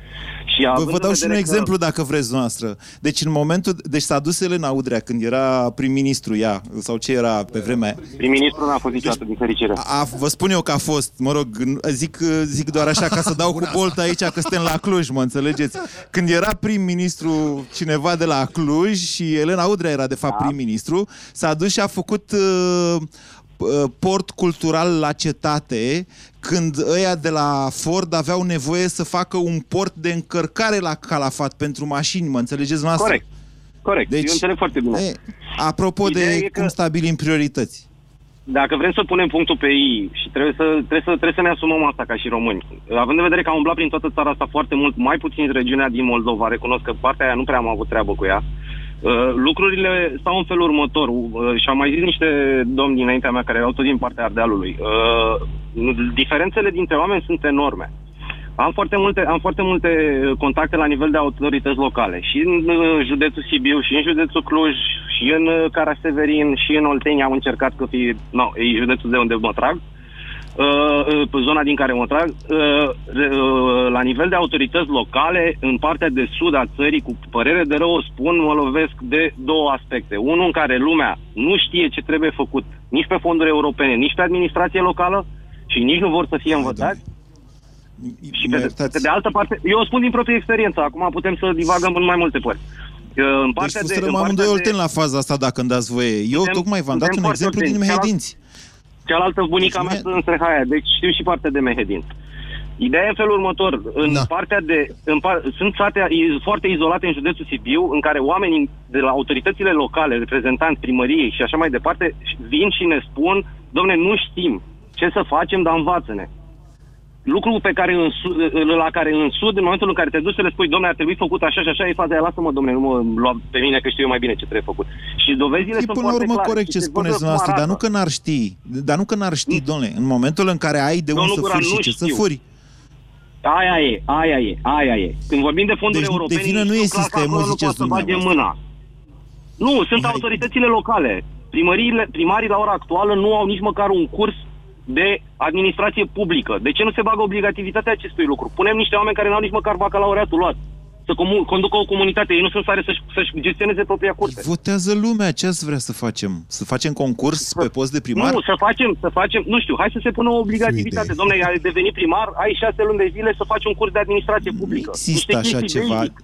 Și Vă, având vă în dau și un vedere că- exemplu dacă vreți noastră. Deci în momentul, deci s-a dus Elena Udrea când era prim-ministru ea, sau ce era pe vremea aia. Prim-ministru n-a fost niciodată din fericire. A, vă spun eu că a fost, mă rog, n- zic, zic doar așa ca să dau cu bolt aici că suntem la Cluj, mă înțelegeți? Când era prim-ministru cineva de la Cluj și Elena Udrea era de fapt Da. prim-ministru, s-a dus și a făcut uh, uh, port cultural la cetate când ăia de la Ford aveau nevoie să facă un port de încărcare la Calafat pentru mașini, mă înțelegeți noastră? Corect. Corect. Deci- Eu înțeleg foarte bine. E, apropo Ideea de e că- cum stabilim priorități. dacă vrem să punem punctul pe I și trebuie să, trebuie, să, trebuie să ne asumăm asta ca și români, având în vedere că am umblat prin toată țara asta foarte mult, mai puțin în regiunea din Moldova, recunosc că partea aia nu prea am avut treabă cu ea, uh, lucrurile stau în felul următor uh, și am mai zis niște domni dinaintea mea care erau tot din partea Ardealului. Uh, diferențele dintre oameni sunt enorme. Am foarte multe, am foarte multe contacte la nivel de autorități locale și în uh, județul Sibiu, și în județul Cluj, și în uh, Caraseverin, și în Oltenia am încercat că fi, no, e județul de unde mă trag, uh, uh, pe zona din care mă trag, uh, uh, la nivel de autorități locale, în partea de sud a țării, cu părere de rău o spun, mă lovesc de două aspecte. Unul în care lumea nu știe ce trebuie făcut nici pe fonduri europene, nici pe administrație locală și nici nu vor să fie învățați. Și pe de, pe de altă parte, eu o spun din proprie experiență, acum putem să divagăm în mai multe părți. Uh, În Deci partea de, fuserăm în partea amândoi de, olteni la faza asta, dacă îmi dați voie. Eu Suntem- tocmai v-am dat suntem un foarte exemplu din olteni. Mehedinți. Cealaltă bunica Deci mea mie- stă în Strehaia, deci știu și partea de Mehedin. Ideea e în felul următor. În Da. partea de, în par, sunt sate i- foarte izolate în județul Sibiu, în care oamenii de la autoritățile locale, reprezentanți primăriei și așa mai departe, vin și ne spun, domne, nu știm ce să facem, dar învață-ne. Lucru pe care în sud, la care în sud, în momentul în care te duci să le spui, domne, ar trebui făcut așa și așa, e faza aia, lasă-mă, domne, nu mă lua pe mine că știu eu mai bine ce trebuie făcut. Și dovezile E sunt până la foarte urmă clare. corect Și ce se spuneți văd cum dumneavoastră, dar arată. nu că n-ar ști. Dar nu că n-ar ști, domnule. În momentul în care ai de unde Domnul să Guran, furi și nu ce să știu. furi. Aia e, aia e, aia e. Când vorbim de fonduri Deci, de europene, vină nu nici e clar că sistemul, acolo nu ziceți poate să bage dumneavoastră. mâna. Nu, sunt Mihai. autoritățile locale. Primăriile, primarii la ora actuală nu au nici măcar un curs de administrație publică. De ce nu se bagă obligativitatea acestui lucru? Punem niște oameni care n-au nici măcar bacalaureatul luat. să comu- conducă o comunitate. Ei nu sunt stare să-și, să-și gestioneze propria curte. Votează lumea, ce ați vrea să facem? Să facem concurs pe post de primar? Nu, să facem, să facem, nu știu, hai să se pună o obligativitate. Domnule, ai devenit primar, ai șase luni de zile să faci un curs de administrație publică. Există Niște așa chestii ceva. basic.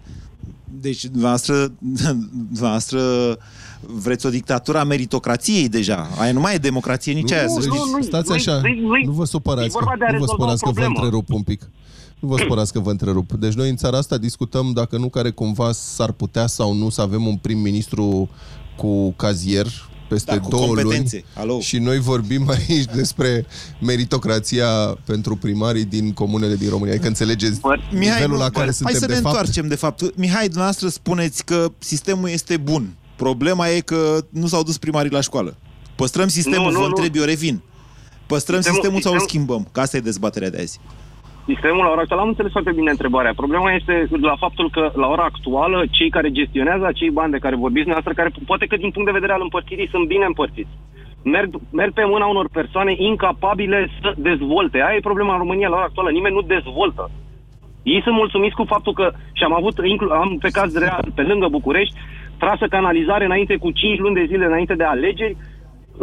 Deci, dumneavoastră, dumneavoastră vreți o dictatură a meritocrației deja. Aia nu mai e democrație nici aia, să deci, știți. Stați așa, nu vă supărați, e vorba de a că, nu vă rezolva supărați o că vă problemă. întrerup un pic. Nu vă supărați că vă întrerup. Deci noi în țara asta discutăm dacă nu care cumva s-ar putea sau nu să avem un prim-ministru cu cazier peste Da, cu două competențe. luni. Alo. Și noi vorbim aici despre meritocrația pentru primarii din comunele din România. Adică înțelegeți nivelul la care hai suntem să de ne fapt? întoarcem, de fapt. Mihai, dumneavoastră spuneți că sistemul este bun. Problema e că nu s-au dus primarii la școală. Păstrăm sistemul, Nu, nu, vă nu. întreb, eu revin. Păstrăm Sistemul- sistemul sau îl sistem- schimbăm? Că asta e dezbaterea de azi. Sistemul la ora actuală, am înțeles foarte bine întrebarea. Problema este la faptul că la ora actuală cei care gestionează acei bani de care vorbiți dumneavoastră, care poate că din punct de vedere al împărțirii sunt bine împărțiți, merg, merg pe mâna unor persoane incapabile să dezvolte. Aia e problema în România la ora actuală. Nimeni nu dezvoltă. Ei sunt mulțumiți cu faptul că, și am avut, inclu- am pe caz real, pe lângă București, trasă canalizare înainte cu 5 luni de zile înainte de alegeri,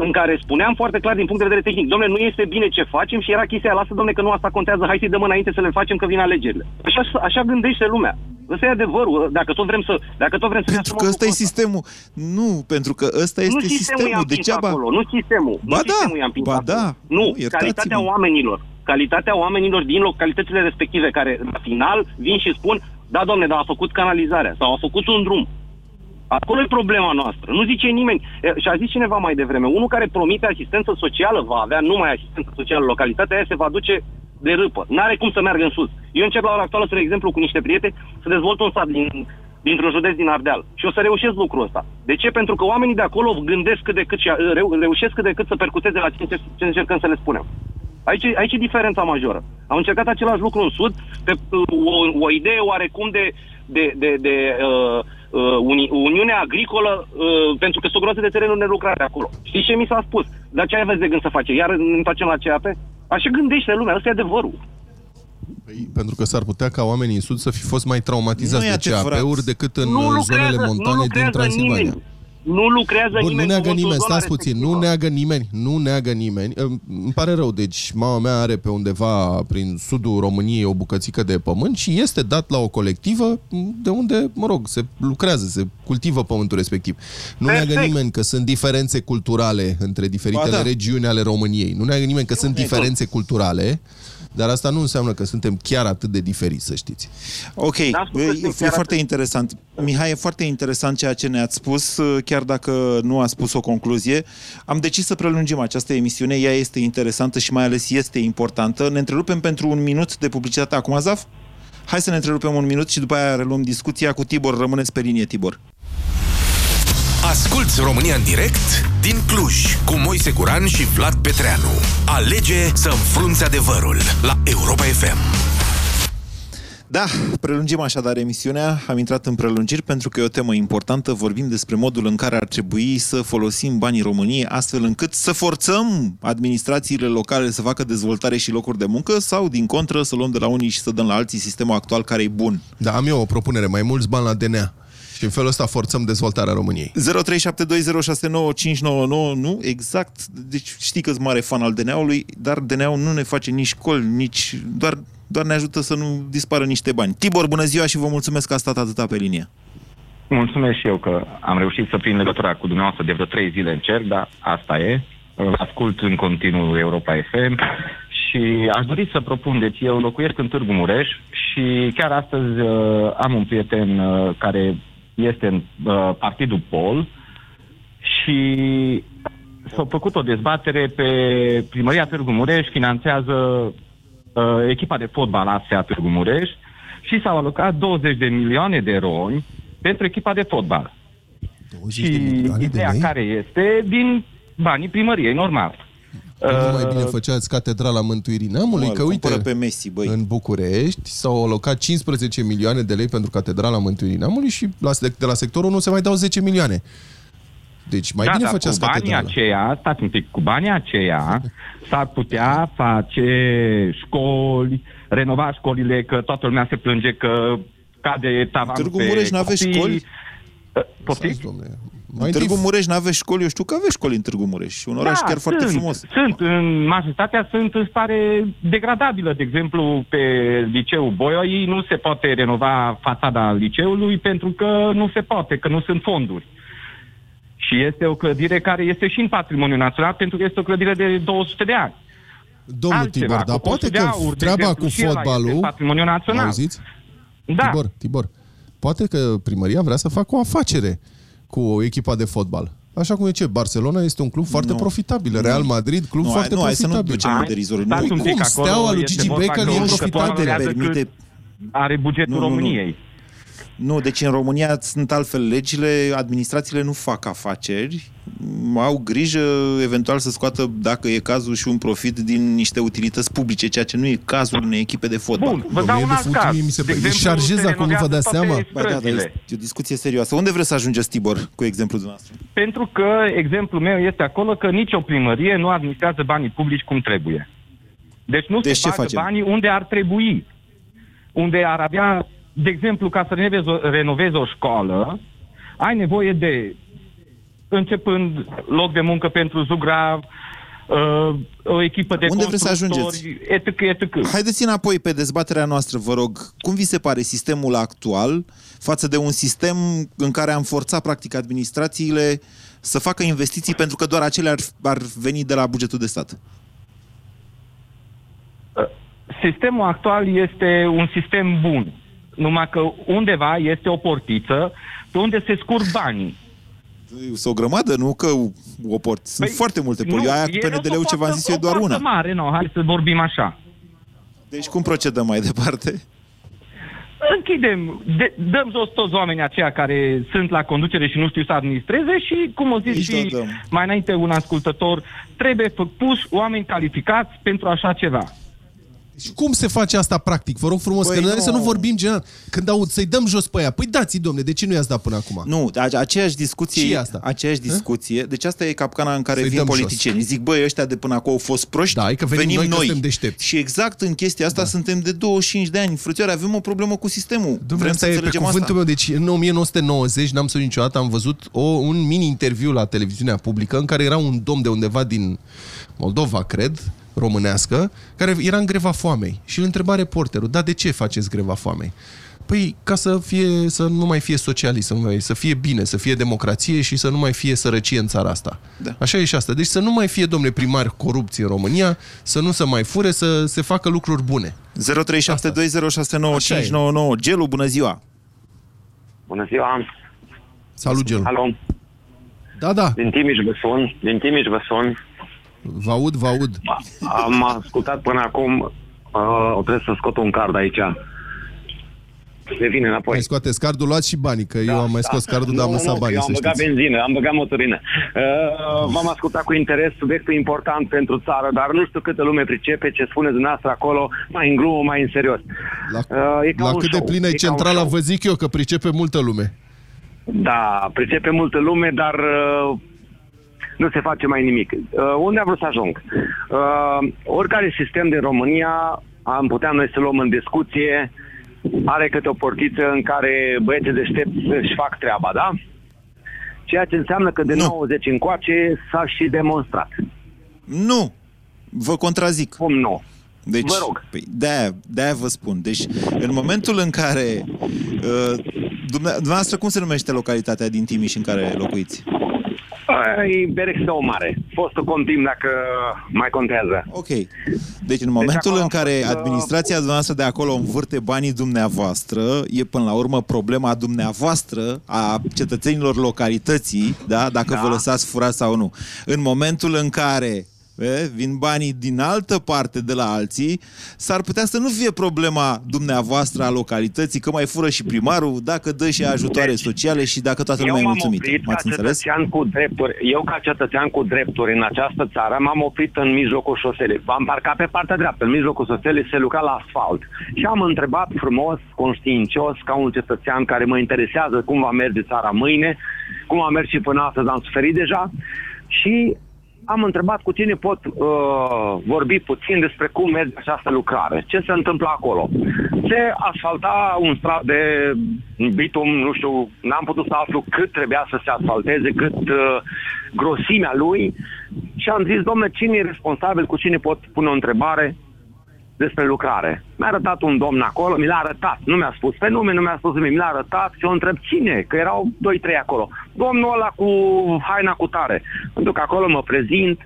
în care spuneam foarte clar din punct de vedere tehnic, domnule, nu este bine ce facem și era chestia aia, lasă, domnule, că nu asta contează, hai să-i dăm înainte să le facem că vin alegerile. Așa, așa gândește lumea. Ăsta e adevărul, dacă tot vrem să, dacă tot vrem să Pentru că ăsta e sistemul. Nu, pentru că ăsta este nu sistemul, sistemul. i-a împins Degeaba... acolo, nu sistemul. Ba nu da, sistemul i-a împins ba acolo. da. Nu, Nu, iertați-mă. calitatea oamenilor. Calitatea oamenilor din localitățile respective care, la final, vin și spun da, domne, dar a făcut canalizarea sau a făcut un drum. Acolo e problema noastră. Nu zice nimeni. E, Și a zis cineva mai devreme, unul care promite asistență socială va avea numai asistență socială. Localitatea aia se va duce de râpă. N-are cum să meargă în sus. Eu încep la ora actuală, spre exemplu, cu niște prieteni, să dezvolt un sat din, dintr-un județ din Ardeal. Și o să reușesc lucrul ăsta. De ce? Pentru că oamenii de acolo gândesc cât de cât și reu, reușesc cât de cât să percuteze la ce, încerc- ce încercăm să le spunem. Aici, aici e diferența majoră. Am încercat același lucru în Sud, pe uh, o, o idee oarecum de, de, de, de uh, uh, uni, Uniune Agricolă, uh, pentru că sunt o groază de terenuri nelucrate acolo. Știți ce mi s-a spus? Dar ce aveți de gând să face? Iar ne întoarcem la CAP? Așa gândește lumea, ăsta e adevărul. Păi, pentru că s-ar putea ca oamenii în Sud să fi fost mai traumatizați Nu e de adevărat. CAP-uri decât în Nu uh, lucrează- zonele nu montane din lucrează Transilvania. nimeni. Nu lucrează Bun, nu nimeni. neagă cuvântul nimeni, zona stați puțin, respectivă. nu neagă nimeni, nu neagă nimeni. Îmi îmi pare rău, deci mama mea are pe undeva prin sudul României o bucățică de pământ și este dat la o colectivă de unde, mă rog, se lucrează, se cultivă pământul respectiv. Nu Perfect. neagă nimeni că sunt diferențe culturale între diferitele Ba da. regiuni ale României. Nu neagă nimeni că sunt neg. diferențe culturale, dar asta nu înseamnă că suntem chiar atât de diferiți, să știți. Ok, N-am spus că e, sunt e chiar foarte atât. interesant. Mihai, e foarte interesant ceea ce ne-ați spus, chiar dacă nu a spus o concluzie. Am decis să prelungim această emisiune, ea este interesantă și mai ales este importantă. Ne întrerupem pentru un minut de publicitate acum, Azaf? Hai să ne întrerupem un minut și după aia reluăm discuția cu Tibor. Rămâneți pe linie, Tibor. Asculți România în direct din Cluj cu Moise Guran și Vlad Petreanu. Alege să înfrunți adevărul la Europa FM. Da, prelungim așadar emisiunea. Am intrat în prelungiri pentru că e o temă importantă. Vorbim despre modul în care ar trebui să folosim banii României astfel încât să forțăm administrațiile locale să facă dezvoltare și locuri de muncă sau, din contră, să luăm de la unii și să dăm la alții sistemul actual care e bun. Da, am eu o propunere, mai mulți bani la DNA. Și în felul ăsta forțăm dezvoltarea României. 0372069599, nu? Exact. Deci știi că sunt mare fan al DNA-ului, dar DNA-ul nu ne face nici școli, nici... Doar, doar ne ajută să nu dispară niște bani. Tibor, bună ziua și vă mulțumesc că a stat atâta pe linie. Mulțumesc și eu că am reușit să prind legătura cu dumneavoastră de vreo trei zile încerc, dar asta e. Ascult în continuu Europa FM și aș dori să propun, deci eu locuiesc în Târgu Mureș și chiar astăzi uh, am un prieten uh, care este în uh, partidul POL și s-a făcut o dezbatere pe primăria Târgu Mureș, finanțează uh, echipa de fotbal ASEA Târgu Mureș și s-au alocat 20 de milioane de roni pentru echipa de fotbal. 20 Și de milioane de ideea lei? care este din banii primăriei, normal. Păi Nu mai Uh, bine făceați Catedrala Mântuirii Neamului, Mă, că îl uite, cumpără pe Messi, băi. în București s-au alocat 15 milioane de lei pentru Catedrala Mântuirii Neamului și la, de la sectorul 1 se mai dau 10 milioane. Deci mai da, bine dar făceați cu banii Catedrala. aceia, stați un pic, cu banii aceia s-ar putea face școli, renova școlile, că toată lumea se plânge că cade tavanul Târgu pe Mureș n-aveți copii. școli? Uh, Poftiți? În Târgu Mureș n-aveți școli? Eu știu că aveți școli în Târgu Mureș. Un oraș chiar foarte Da, sunt, frumos. Sunt, în majoritatea sunt în stare degradabilă. De exemplu, pe liceul Boioi nu se poate renova fațada liceului pentru că nu se poate, că nu sunt fonduri. Și este o clădire care este și în patrimoniu național pentru că este o clădire de 200 de ani. Domnul Altceva, Tibor, dar Cocoșul poate de că Aur, de treaba exemplu, cu și ăla este fotbalul... patrimoniu național. Auziți? Da. Tibor, Tibor, poate că primăria vrea să facă o afacere cu o echipa de fotbal. Așa cum e ce, Barcelona este un club foarte profitabil. Real Madrid, club Nu, hai- foarte nu, hai să nu profitabil. ducem în derizoriu. Nu, Stați un pic, cum? acolo Steaua lui este Gigi vorba Beckham că e un profitabil. jucător valorează Permite- cât Are bugetul Nu, nu, nu. României. Nu, deci în România sunt altfel legile, administrațiile nu fac afaceri, au grijă eventual să scoată, dacă e cazul, și un profit din niște utilități publice, ceea ce nu e cazul unei echipe de fotbal. Bun, vă dau un alt caz. mi se De pare- exemplu, șarjez se acum, nu vă renovează dați toate seama? Ba da, dar străzile. este o discuție serioasă. Unde vreți să ajungeți, Tibor, cu exemplul dumneavoastră? Pentru că exemplul meu este acolo că nicio primărie nu administrează banii publici cum trebuie. Deci nu Deci se ce bagă facem? banii unde ar trebui. Unde ar avea, de exemplu, ca să renovezi o, renovezi o școală, ai nevoie de, începând loc de muncă pentru Zugrav, uh, o echipă de Unde vreți să constructori, etc., etc. Haideți înapoi pe dezbaterea noastră, vă rog. Cum vi se pare sistemul actual față de un sistem în care am forțat practic administrațiile să facă investiții pentru că doar acelea ar, ar veni de la bugetul de stat? Sistemul actual este un sistem bun. Numai că undeva este o portiță pe unde se scurg banii. Sunt o grămadă, nu că o port. Sunt Păi, foarte multe. nu, Păi aia cu e PNDL-ul o ce v-am poartă- zis eu e o doar poartă una. mare, no, hai să vorbim așa. Deci cum procedăm mai departe? Închidem, de, dăm jos toți oamenii aceia care sunt la conducere și nu știu să administreze și, cum o zis Nici și nu dăm. mai înainte un ascultător, trebuie fă- puși oameni calificați pentru așa ceva. Și cum se face asta practic? Vă rog frumos, Băi, că noi nu. să nu vorbim general. Când aud să-i dăm jos pe ea, păi dați domne, de ce nu i-ați dat până acum? Nu, a- aceeași discuție, Ce e asta? aceeași discuție. Deci asta e capcana în care Să-i vin dăm politicienii. Zic, băi, ăștia de până acum au fost proști, Da, hai că venim noi că suntem deștepți. Și exact în chestia asta da. suntem de 25 de ani. Frățioare, avem o problemă cu sistemul. Dom'le, Vrem asta să e pe înțelegem cuvântul asta. meu. Deci în 1990, n-am să niciodată, am văzut o, un mini-interviu la televiziunea publică în care era un domn de undeva din Moldova, cred, românească, care era în greva foamei. Și îl întreba reporterul, da, de ce faceți greva foamei? Păi ca să, fie, să nu mai fie socialism, să, nu mai, să fie bine, să fie democrație și să nu mai fie sărăcie în țara asta. Da. Așa e și asta. Deci să nu mai fie, domne, primari corupție în România, să nu se mai fure, să se facă lucruri bune. 0372069599. Gelu, bună ziua! Bună ziua! Salut, Gelu. Alo! Da, da, Din Timiș vă sun, din Timiș vă sun. Vă aud, vă aud. Am ascultat până acum, uh, trebuie să scot un card aici. Revine înapoi. Mai scoateți cardul, luați și banii, că eu am mai scos cardul, dar am Nu, lăsat nu, banii, eu am să băgat știți. benzină, am băgat motorină. Uh, v-am ascultat cu interes, subiectul important pentru țară, dar nu știu câtă lume pricepe ce spuneți dumneavoastră acolo, mai în glumă, mai în serios. La, Uh, e ca la un cât de show, plină e e ca un centrala, show. vă zic eu că pricepe multă lume. Da, pricepe multă lume, dar uh, nu se face mai nimic. Uh, unde am vrut să ajung? Uh, oricare sistem din România am putea noi să luăm în discuție, are câte o portiță în care băieții deștepți își fac treaba, da? Ceea ce înseamnă că de Nu. 90 încoace s-a și demonstrat. Nu! Vă contrazic. Cum nu? Deci, Vă rog. Păi, de-aia, de-aia vă spun. Deci, în momentul în care... Uh, dumne- dumneavoastră, cum se numește localitatea din Timiș în care locuiți? E Berexău Mare. Fostul contim dacă mai contează. Ok. Deci în momentul acolo în a care fost, uh, administrația dumneavoastră de acolo învârte banii dumneavoastră, e până la urmă problema dumneavoastră, a cetățenilor localității, da? dacă Da. vă lăsați furați sau nu. În momentul în care e, vin banii din altă parte de la alții, s-ar putea să nu fie problema dumneavoastră a localității, că mai fură și primarul, dacă dă și ajutoare sociale și dacă toată lumea Eu e m-am mulțumită. oprit ca M-ați înțeles? cetățean cu drepturi. Eu ca cetățean cu drepturi în această țară m-am oprit în mijlocul șoselei. am parcat pe partea dreaptă. În mijlocul șoselei se lucra la asfalt. Și am întrebat frumos, conștiincios, ca un cetățean care mă interesează cum va merge țara mâine, cum a mers și până astăzi, am suferit deja. Și am întrebat cu cine pot uh, vorbi puțin despre cum merge această lucrare. Ce se întâmplă acolo? Se asfalta un strat de bitum, nu știu, n-am putut să aflu cât trebuia să se asfalteze, cât uh, grosimea lui și am zis, domnule, cine e responsabil, cu cine pot pune o întrebare despre lucrare. Mi-a arătat un domn acolo, mi l-a arătat, nu mi-a spus pe nume, nu mi-a spus nimic, mi l-a arătat și o întreb cine, că erau 2-3 acolo. Domnul ăla cu haina cu tare. Pentru că acolo mă prezint,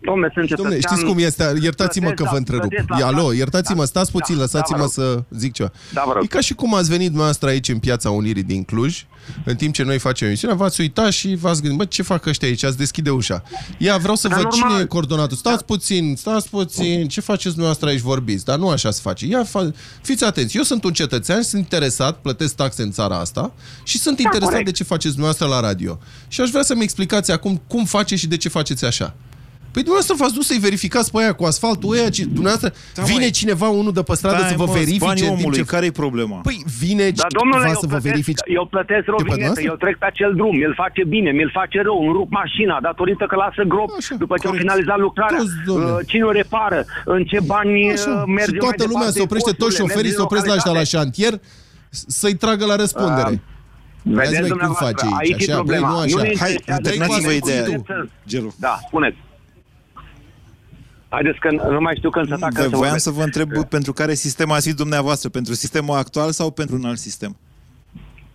Domnule, sunt Domnule, știți cum este? Iertați-mă că vă întrerup. Alo, iertați-mă, stați puțin, da, lăsați-mă da, să zic ceva. Da, vă rog. E ca și cum ați venit dumneavoastră aici în Piața Unirii din Cluj, în timp ce noi facem emisiunea, v-ați uitat și v-ați gândit, bă, ce fac ăștia aici? Ați deschide ușa. Ia, vreau să Dar văd normal. cine e coordonatul. Stați puțin, stați puțin, ce faceți dumneavoastră aici, vorbiți? Dar nu așa se face. Ia, fa... fiți atenți, eu sunt un cetățean, sunt interesat, plătesc taxe în țara asta și sunt interesat corect. de ce faceți dumneavoastră la radio. Și aș vrea să-mi explicați acum cum faceți și de ce faceți așa. Păi dumneavoastră v-ați dus să-i verificați pe aia cu asfaltul ăia, ci dumneavoastră Da, vine măi. cineva unul de pe stradă Stai, să vă mă, verifice banii în timp omului, ce... care-i problema? Păi vine Dar domnule, cineva eu să vă plătesc, verifice. eu plătesc pe rovinetă, dumneavoastră? eu trec pe acel drum, mi-l face bine, mi-l face rău, îmi rup mașina datorită că lasă grop Așa, după ce au corect. finalizat lucrarea. Toți, domnule. Uh, Cine o repară, în ce bani Așa. uh, merge și toată mai lumea departe, se oprește, toți costurile, șoferii merge se opresc la ăștia la localitate. șantier să-i tragă la răspundere. Uh, Ia Vedeți zi, măi, cum dumneavoastră, faci aici? aici e Așa, problema. băi, nu așa. ne Hai, interesează terminați-vă cum ideea. puteți să- Gelu. Da, spuneți. Haideți că nu mai știu când să tacă să Voiam vorbesc. să vă întreb pentru care sistem ați fi dumneavoastră, pentru sistemul actual sau pentru un alt sistem?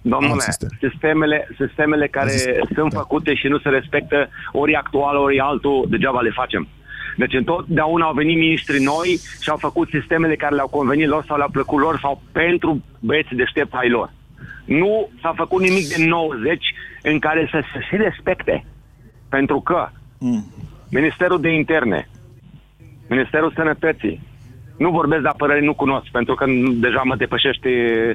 Domnule, Alt sistem. sistemele, sistemele care Sistem, sunt da. făcute și nu se respectă ori actual, ori altul, degeaba le facem. Deci întotdeauna au venit miniștri noi și au făcut sistemele care le-au convenit lor sau le-au plăcut lor sau pentru băieții deștepți ai lor. Nu s-a făcut nimic din 90 în care să se și respecte. Pentru că Mm. Ministerul de Interne, Ministerul Sănătății, nu vorbesc de apărare, nu cunosc, pentru că nu- deja mă depășește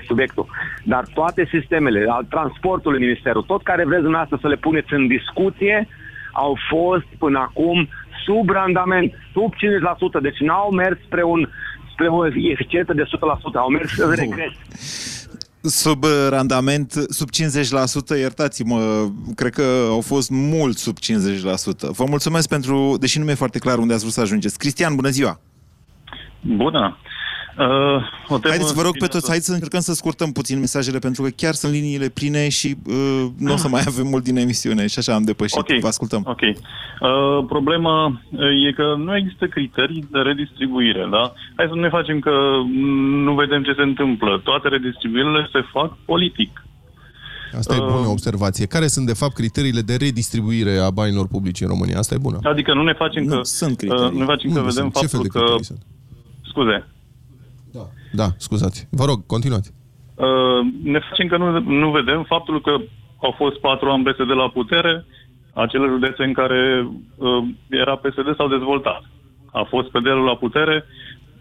subiectul. Dar toate sistemele, al transportului Ministerul, tot care vreți dumneavoastră să le puneți în discuție, au fost până acum sub randament, sub 50%, deci n-au mers spre, un, spre o eficiență de 100%, au mers în regres. Sub uh, randament, sub 50%, iertați-mă, cred că au fost mult sub 50%. Vă mulțumesc pentru, deși nu mi-e foarte clar unde ați vrut să ajungeți. Cristian, bună ziua! Bună! Uh, o temă Haideți, vă rog pe spinoasă. toți, haideți să încercăm să scurtăm puțin mesajele, pentru că chiar sunt liniile pline și uh, nu o să mai avem mult din emisiune și așa am depășit. Ok. Vă ascultăm. Ok. Uh, problema uh, e că nu există criterii de redistribuire, da? Hai să nu ne facem că mm, nu vedem ce se întâmplă. Toate redistribuirile se fac politic. Asta e Uh, bună observație. Care sunt, de fapt, criteriile de redistribuire a banilor publici în România? Asta e bună. Adică nu ne facem Nu, că... sunt criterii. Uh, nu ne facem că Nu, vedem sunt. Ce fel faptul de că... criterii sunt? Scuze. Da, scuzați. Vă rog, continuați. Uh, ne facem că nu, nu vedem faptul că au fost patru ani PSD la putere, acele județe în care uh, era PSD s-au dezvoltat. A fost PD-ul la putere,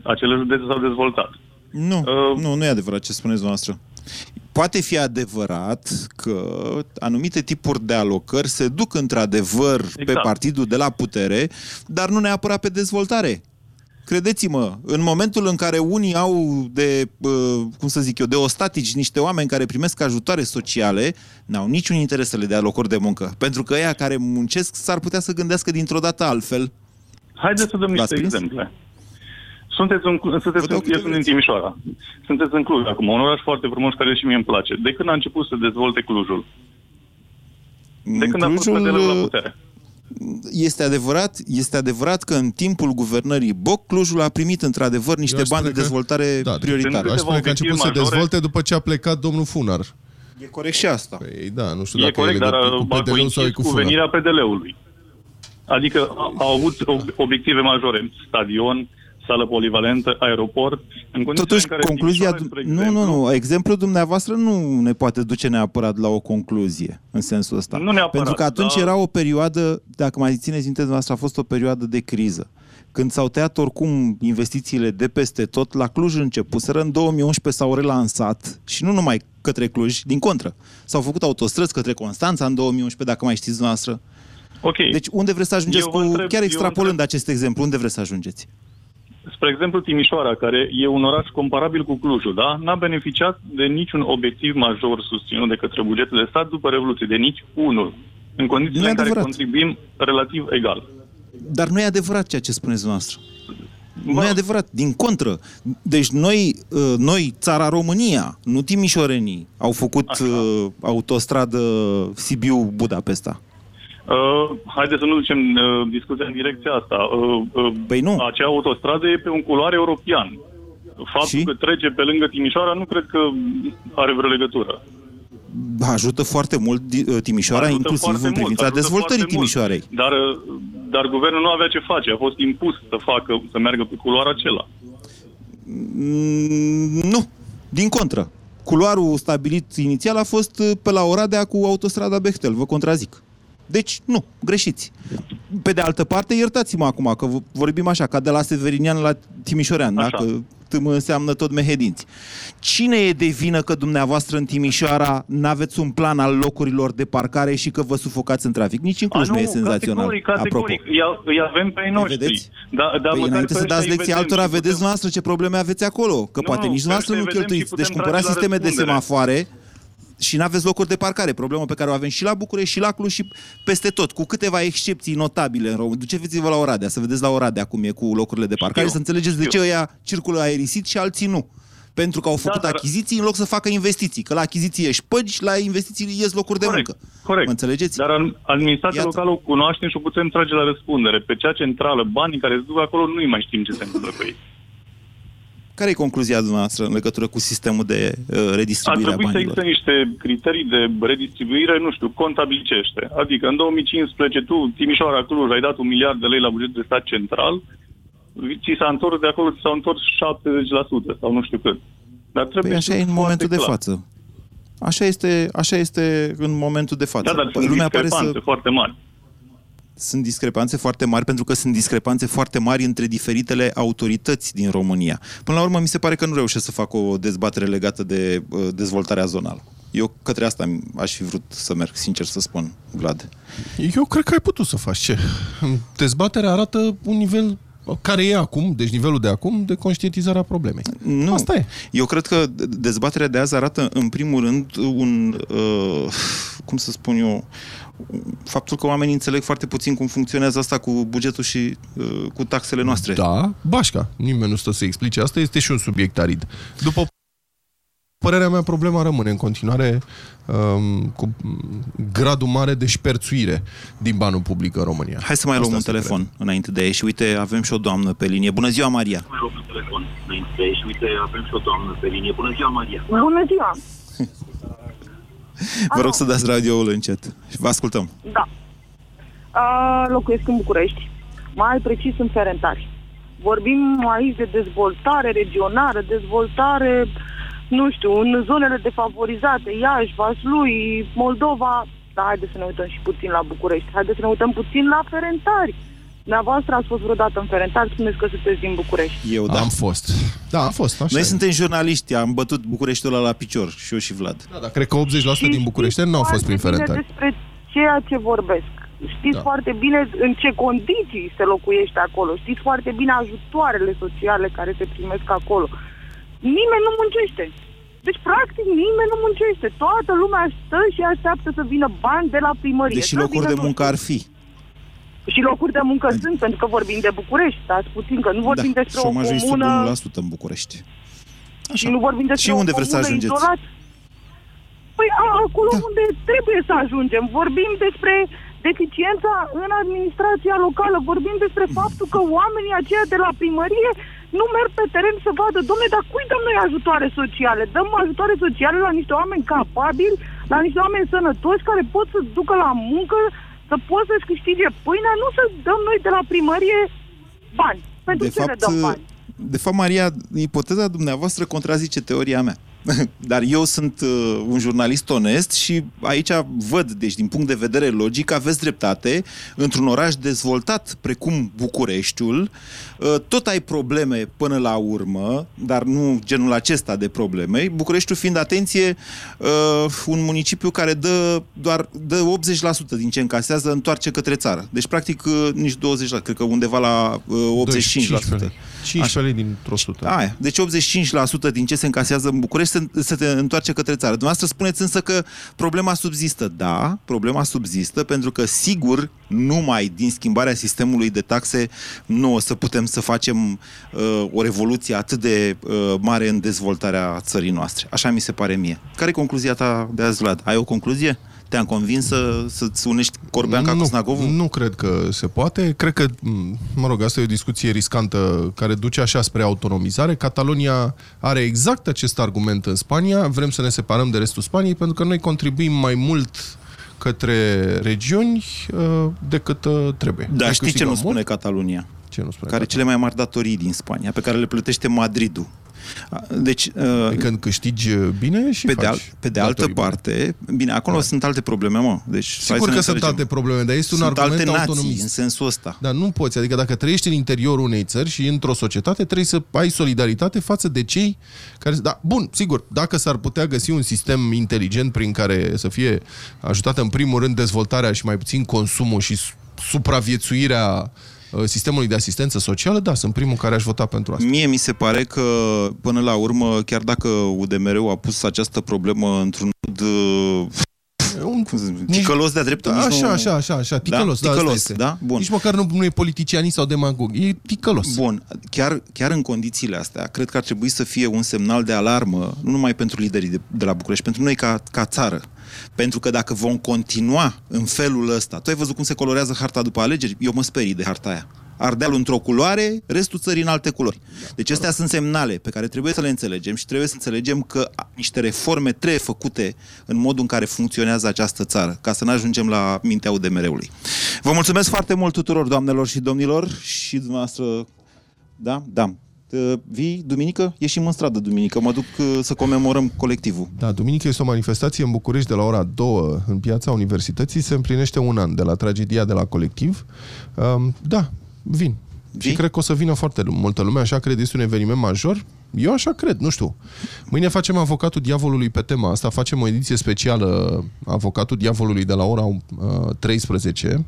acele județe s-au dezvoltat. Nu, Uh, nu, nu e adevărat ce spuneți noastră. Poate fi adevărat că anumite tipuri de alocări se duc într-adevăr exact. pe Exact. partidul de la putere, dar nu neapărat pe dezvoltare. Credeți-mă, în momentul în care unii au de, uh, cum să zic eu, de ostatici niște oameni care primesc ajutoare sociale, n-au niciun interes să le dea locuri de muncă. Pentru că ăia care muncesc s-ar putea să gândească dintr-o dată altfel. Haideți să dăm V-ați niște prins? exemple. Sunteți în, sunteți Vă dau în, eu câte sunt din Timișoara. Sunteți în Cluj acum, un oraș foarte frumos care și mie îmi place. De când a început să dezvolte Clujul? De când a fost Clujul, PD-ul la uh, putere? Este adevărat, este adevărat că în timpul guvernării Boc, Clujul a primit într-adevăr niște Eu aș bani de spune că- dezvoltare Da, prioritară. Aș spune că a început să obiective dezvolte după ce a plecat domnul Funar. E corect și asta. Păi da, nu știu E dacă corect, e dar legătură cu a PDL-ul sau e coincis cu cu Funar. venirea PDL-ului. Adică a- au avut ob- obiective majore. Stadion, sală polivalentă, aeroport. În condițiile Totuși, în care concluzia... Timișoara, spre Nu, exemplu, nu, nu. Exemplul dumneavoastră nu ne poate duce neapărat la o concluzie în sensul ăsta. Nu neapărat, Pentru că atunci dar- era o perioadă, dacă mai țineți minte dumneavoastră, a fost o perioadă de criză. Când s-au tăiat oricum investițiile de peste tot, la Cluj începuseră, în 2011 s-au relansat și nu numai către Cluj, din contră. S-au făcut autostrăzi către Constanța în 2011, dacă mai știți dumneavoastră. Ok. Deci unde vreți să ajungeți Eu vă cu, întreb- chiar eu extrapolând întreb- acest exemplu, unde vreți să ajungeți? Spre exemplu, Timișoara, care e un oraș comparabil cu Clujul, da? n-a beneficiat de niciun obiectiv major susținut de către bugetul de stat după Revoluție, de nici unul, în condițiile Nu e în care adevărat. contribuim relativ egal. Dar nu e adevărat ceea ce spuneți dumneavoastră. Nu e adevărat, din contră. Deci noi, uh, noi, țara România, nu timișorenii, au făcut uh, autostradă Sibiu-Budapesta. Uh, haideți să nu ducem uh, discuția în direcția asta. Uh, uh, păi nu. Acea autostradă e pe un culoare european. Faptul Și? că trece pe lângă Timișoara nu cred că are vreo legătură. Ajută foarte mult di- uh, Timișoara, Ajută inclusiv foarte în mult, privința ajută dezvoltării foarte mult. Timișoarei. Dar, uh, dar guvernul nu avea ce face. A fost impus să facă, să meargă pe culoarea acela. Mm, nu, din contră. Culoarul stabilit inițial a fost uh, pe la Oradea cu autostrada Bechtel, vă contrazic. Deci, nu, greșiți. Pe de altă parte, iertați-mă acum, că v- vorbim așa, ca de la Severinian la Timișorean, Așa. dacă tâm înseamnă tot mehedinți. Cine e de vină că dumneavoastră în Timișoara n-aveți un plan al locurilor de parcare și că vă sufocați în trafic? Nici în Cluj A, nu, e senzațional. Categoric, categoric. Îi, îi avem pe ei noștri. vedeți? Da, da, Păi măcar înainte pe să ăștia dați îi lecții vedem altora, și vedeți noastră ce probleme aveți acolo. Că Nu, poate nici pe noastră ăștia nu îi vedem și cheltuiți. Deci putem cumpărați trage la sisteme de răspundere. semafoare și n-aveți locuri de parcare. Problemă pe care o avem și la București, și la Cluj, și peste tot. Cu câteva excepții notabile în România. Duceți-vă la Oradea, să vedeți la Oradea cum e cu locurile de parcare, Știu, să înțelegeți de ce știu. ăia circulă aerisit și alții nu. Pentru că au făcut dar- achiziții în loc să facă investiții. Că la achiziții ești păgi, la investiții ies locuri de Corect, muncă. corect. Mă înțelegeți? Dar ad- administrația Iată. locală o cunoaștem și o putem trage la răspundere. Pe cea centrală, banii care se duc acolo, nu mai știm ce se întâmplă cu ei. Care e concluzia dumneavoastră în legătură cu sistemul de uh, Ar redistribuire a trebui să banilor? existe niște criterii de redistribuire, nu știu, contabilicește. Adică în 2015 tu, Timișoara, Cluj, ai dat un miliard de lei la bugetul de stat central, ți s-a întors de acolo, ți s-au întors 70% sau nu știu cât. Dar trebuie Păi așa să e în fie momentul de foarte clar. față. Așa este, așa este în momentul de față. Da, dar sunt Lumea pare discrepanțe să... foarte mari. Sunt discrepanțe foarte mari pentru că sunt discrepanțe foarte mari între diferitele autorități din România. Până la urmă, mi se pare că nu reușesc să fac o dezbatere legată de uh, dezvoltarea zonală. Eu către asta aș fi vrut să merg, sincer să spun, Vlad. Eu cred că ai putut să faci ce? Dezbaterea arată un nivel care e acum, deci nivelul de acum, de conștientizare a problemei. Nu. Asta e. Eu cred că dezbaterea de azi arată, în primul rând, un, uh, cum să spun eu, faptul că oamenii înțeleg foarte puțin cum funcționează asta cu bugetul și uh, cu taxele noastre. Da, bașca. Nimeni nu stă să explice asta, este și un subiect arid. După părerea mea, problema rămâne în continuare um, cu gradul mare de șperțuire din banul public în România. Hai să mai luăm Asta un se telefon crede. înainte de a ieși. Uite, avem și o doamnă pe linie. Bună ziua, Maria! Mai luăm un telefon înainte de a ieși. Uite, avem și o doamnă pe linie. Bună ziua, Maria! Bună ziua! Vă rog să dați radioul încet. Vă ascultăm. Da. A, locuiesc în București, mai precis în Ferentari. Vorbim aici de dezvoltare regională, dezvoltare, nu știu, în zonele defavorizate, Iași, Vaslui, Moldova. Da, haideți să ne uităm și puțin la București. Haideți să ne uităm puțin la Ferentari. Dumneavoastră ați fost vreodată în Ferentari, spuneți că sunteți din București. Eu, da. Am fost. Da, am fost. Așa Noi e. suntem jurnaliști, am bătut Bucureștiul ăla la picior, și eu și Vlad. Da, dar cred că 80% din bucureșteni nu au fost prin Foarte bine Ferentari. despre ceea ce vorbesc. Știți Da. da. foarte bine în ce condiții se locuiește acolo. Știți foarte bine ajutoarele sociale care se primesc acolo. Nimeni nu muncește. Deci, practic, nimeni nu muncește. Toată lumea stă și așteaptă să vină bani de la primărie. Deși Să locuri vină, de nu muncă știu, ar fi. Și locuri de muncă sunt, pentru că vorbim de București, stați puțin, că nu vorbim da, despre o șomajul e sub comună... 1% în București. Și nu vorbim despre Și o unde vreți să comună ajungeți? izolată. Păi a, acolo da. unde trebuie să ajungem. Vorbim despre deficiența în administrația locală. Vorbim despre faptul că oamenii aceia de la primărie nu merg pe teren să vadă, domne, dar cui dăm noi ajutoare sociale? Dăm ajutoare sociale la niște oameni capabili, la niște oameni sănătoși care pot să ducă la muncă, să pot să-și câștige pâinea, nu să dăm noi de la primărie bani. Pentru De ce ne fapt, dăm bani? de fapt, Maria, ipoteza dumneavoastră contrazice teoria mea. Dar eu sunt uh, un jurnalist onest și aici văd, deci din punct de vedere logic, aveți dreptate. Într-un oraș dezvoltat precum Bucureștiul, uh, tot ai probleme până la urmă, dar nu genul acesta de probleme. Bucureștiul fiind, atenție, uh, un municipiu care dă doar dă 80% din ce încasează, întoarce către țară. Deci, practic, uh, nici 20%, cred că undeva la uh, 85%. 15 lei dintr-o sută. Aia. Deci 85% din ce se încasează în București se, se te întoarce către țară. Dumneavoastră spuneți însă că problema subzistă. Da, problema subzistă pentru că sigur numai din schimbarea sistemului de taxe nu o să putem să facem uh, o revoluție atât de uh, mare în dezvoltarea țării noastre. Așa mi se pare mie. Care e concluzia ta de azi, Vlad? Ai o concluzie? Te-am convins să, să-ți unești Corbeanca nu, cu Snagovul? Nu cred că se poate. Cred că, m, mă rog, asta e o discuție riscantă care duce așa spre autonomizare. Catalonia are exact acest argument în Spania. Vrem să ne separăm de restul Spaniei pentru că noi contribuim mai mult către regiuni uh, decât uh, trebuie. Da, Noi știi ce câștigăm nu mult. spune Catalunia? Ce nu spune Care cele mai mari datorii din Spania, pe care le plătește Madridul. Deci, uh, când câștigi bine și pe de, faci al, pe de altă datorii bune. parte, bine, acolo sunt alte probleme, mă. Deci, hai Sigur să ne că sunt înțelegem. alte probleme, dar este un Sunt argument alte nații, autonomist. în sensul ăsta. Dar nu poți. Adică dacă trăiești în interiorul unei țări și într-o societate, trebuie să ai solidaritate față de cei care... Da, bun, sigur, dacă s-ar putea găsi un sistem inteligent prin care să fie ajutată în primul rând dezvoltarea și mai puțin consumul și su- supraviețuirea uh, sistemului de asistență socială, da, sunt primul care aș vota pentru asta. Mie mi se pare că, până la urmă, chiar dacă UDMR-ul a pus această problemă într-un mod uh, un, cum să zic, ticălos de-a dreptul. nici Așa, nu- așa, așa, așa, ticălos, da, ticălos, asta este. da? Bun. Nici măcar nu, nu e politicianist sau demagog, e ticălos. Bun, chiar, chiar în condițiile astea, cred că ar trebui să fie un semnal de alarmă, nu numai pentru liderii de, de la București, pentru noi ca, ca țară. Pentru că dacă vom continua în felul ăsta, tu ai văzut cum se colorează harta după alegeri? Eu mă sperii de harta aia. Ardealul într-o culoare, restul țării în alte culori. Deci astea sunt semnale pe care trebuie să le înțelegem și trebuie să înțelegem că niște reforme trebuie făcute în modul în care funcționează această țară, ca să nu ajungem la mintea UDMR-ului. Vă mulțumesc foarte mult tuturor, doamnelor și domnilor, și dumneavoastră da? Da. Uh, Vii, duminică? Ieșim în stradă duminică. Mă duc uh, să comemorăm colectivul. Da, duminică este o manifestație în București de la ora 2 în piața Universității. Se împlinește un an de la tragedia de la colectiv. Um, da, vin. Și cred că o să vină foarte multă lume, așa cred, este un eveniment major. Eu așa cred, nu știu. Mâine facem Avocatul Diavolului pe tema asta, facem o ediție specială Avocatul Diavolului de la ora uh, 13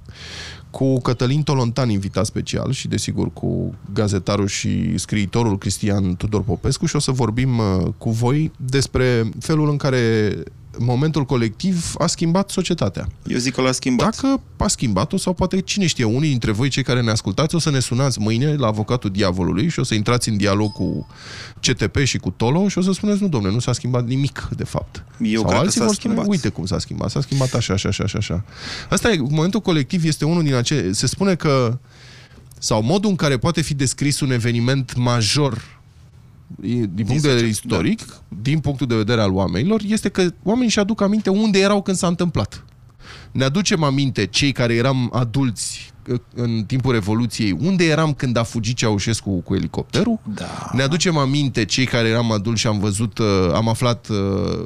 cu Cătălin Tolontan invitat special și desigur cu gazetarul și scriitorul Cristian Tudor Popescu și o să vorbim uh, cu voi despre felul în care momentul colectiv a schimbat societatea. Eu zic că l-a schimbat. Dacă a schimbat-o sau poate cine știe, unii dintre voi, cei care ne ascultați, o să ne sunați mâine la avocatul diavolului și o să intrați în dialog cu CTP și cu Tolo și o să spuneți, nu domne, nu s-a schimbat nimic, de fapt. Eu sau cred că alții s-a vor spune, schimbat. uite cum s-a schimbat, s-a schimbat așa, așa, așa, așa, așa. Asta e, momentul colectiv este unul din acele, se spune că sau modul în care poate fi descris un eveniment major din punct de vedere istoric, da. din punctul de vedere al oamenilor, este că oamenii își aduc aminte unde erau când s-a întâmplat. Ne aducem aminte, cei care eram adulți în timpul Revoluției, unde eram când a fugit Ceaușescu cu elicopterul. Da. Ne aducem aminte, cei care eram adulți și am văzut, uh, am aflat uh,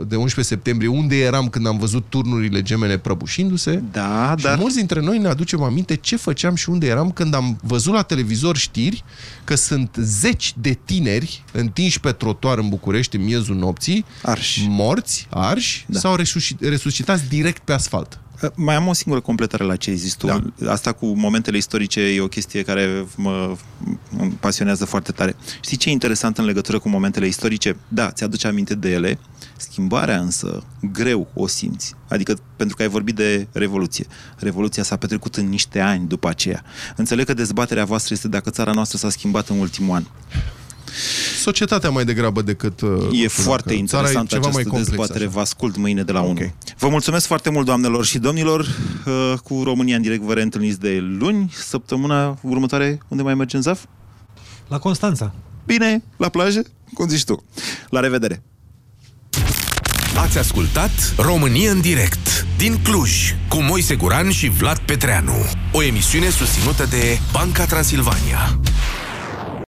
de 11 septembrie, unde eram când am văzut turnurile gemene prăbușindu-se. Da, și dar- mulți dintre noi ne aducem aminte ce făceam și unde eram când am văzut la televizor știri că sunt zeci de tineri întinși pe trotuar în București în miezul nopții, arși. morți, arși, da. sau resusci- resuscitați direct pe asfalt. Mai am o singură completare la ce ai zis tu. Da. Asta cu momentele istorice e o chestie care mă, mă pasionează foarte tare. Știi ce e interesant în legătură cu momentele istorice? Da, ți-aduce aminte de ele. Schimbarea însă, greu o simți. Adică, pentru că ai vorbit de Revoluție. Revoluția s-a petrecut în niște ani după aceea. Înțeleg că dezbaterea voastră este dacă țara noastră s-a schimbat în ultimul an. Societatea mai degrabă decât... Uh, E foarte interesantă această dezbatere. Vă ascult mâine de la 1. Vă mulțumesc foarte mult, doamnelor și domnilor. Uh, Cu România în direct vă reîntâlniți de luni. Săptămâna următoare, unde mai mergem, Zaf? La Constanța. Bine, la plajă, cum zici tu. La revedere! Ați ascultat România în direct din Cluj cu Moise Guran și Vlad Petreanu. O emisiune susținută de Banca Transilvania.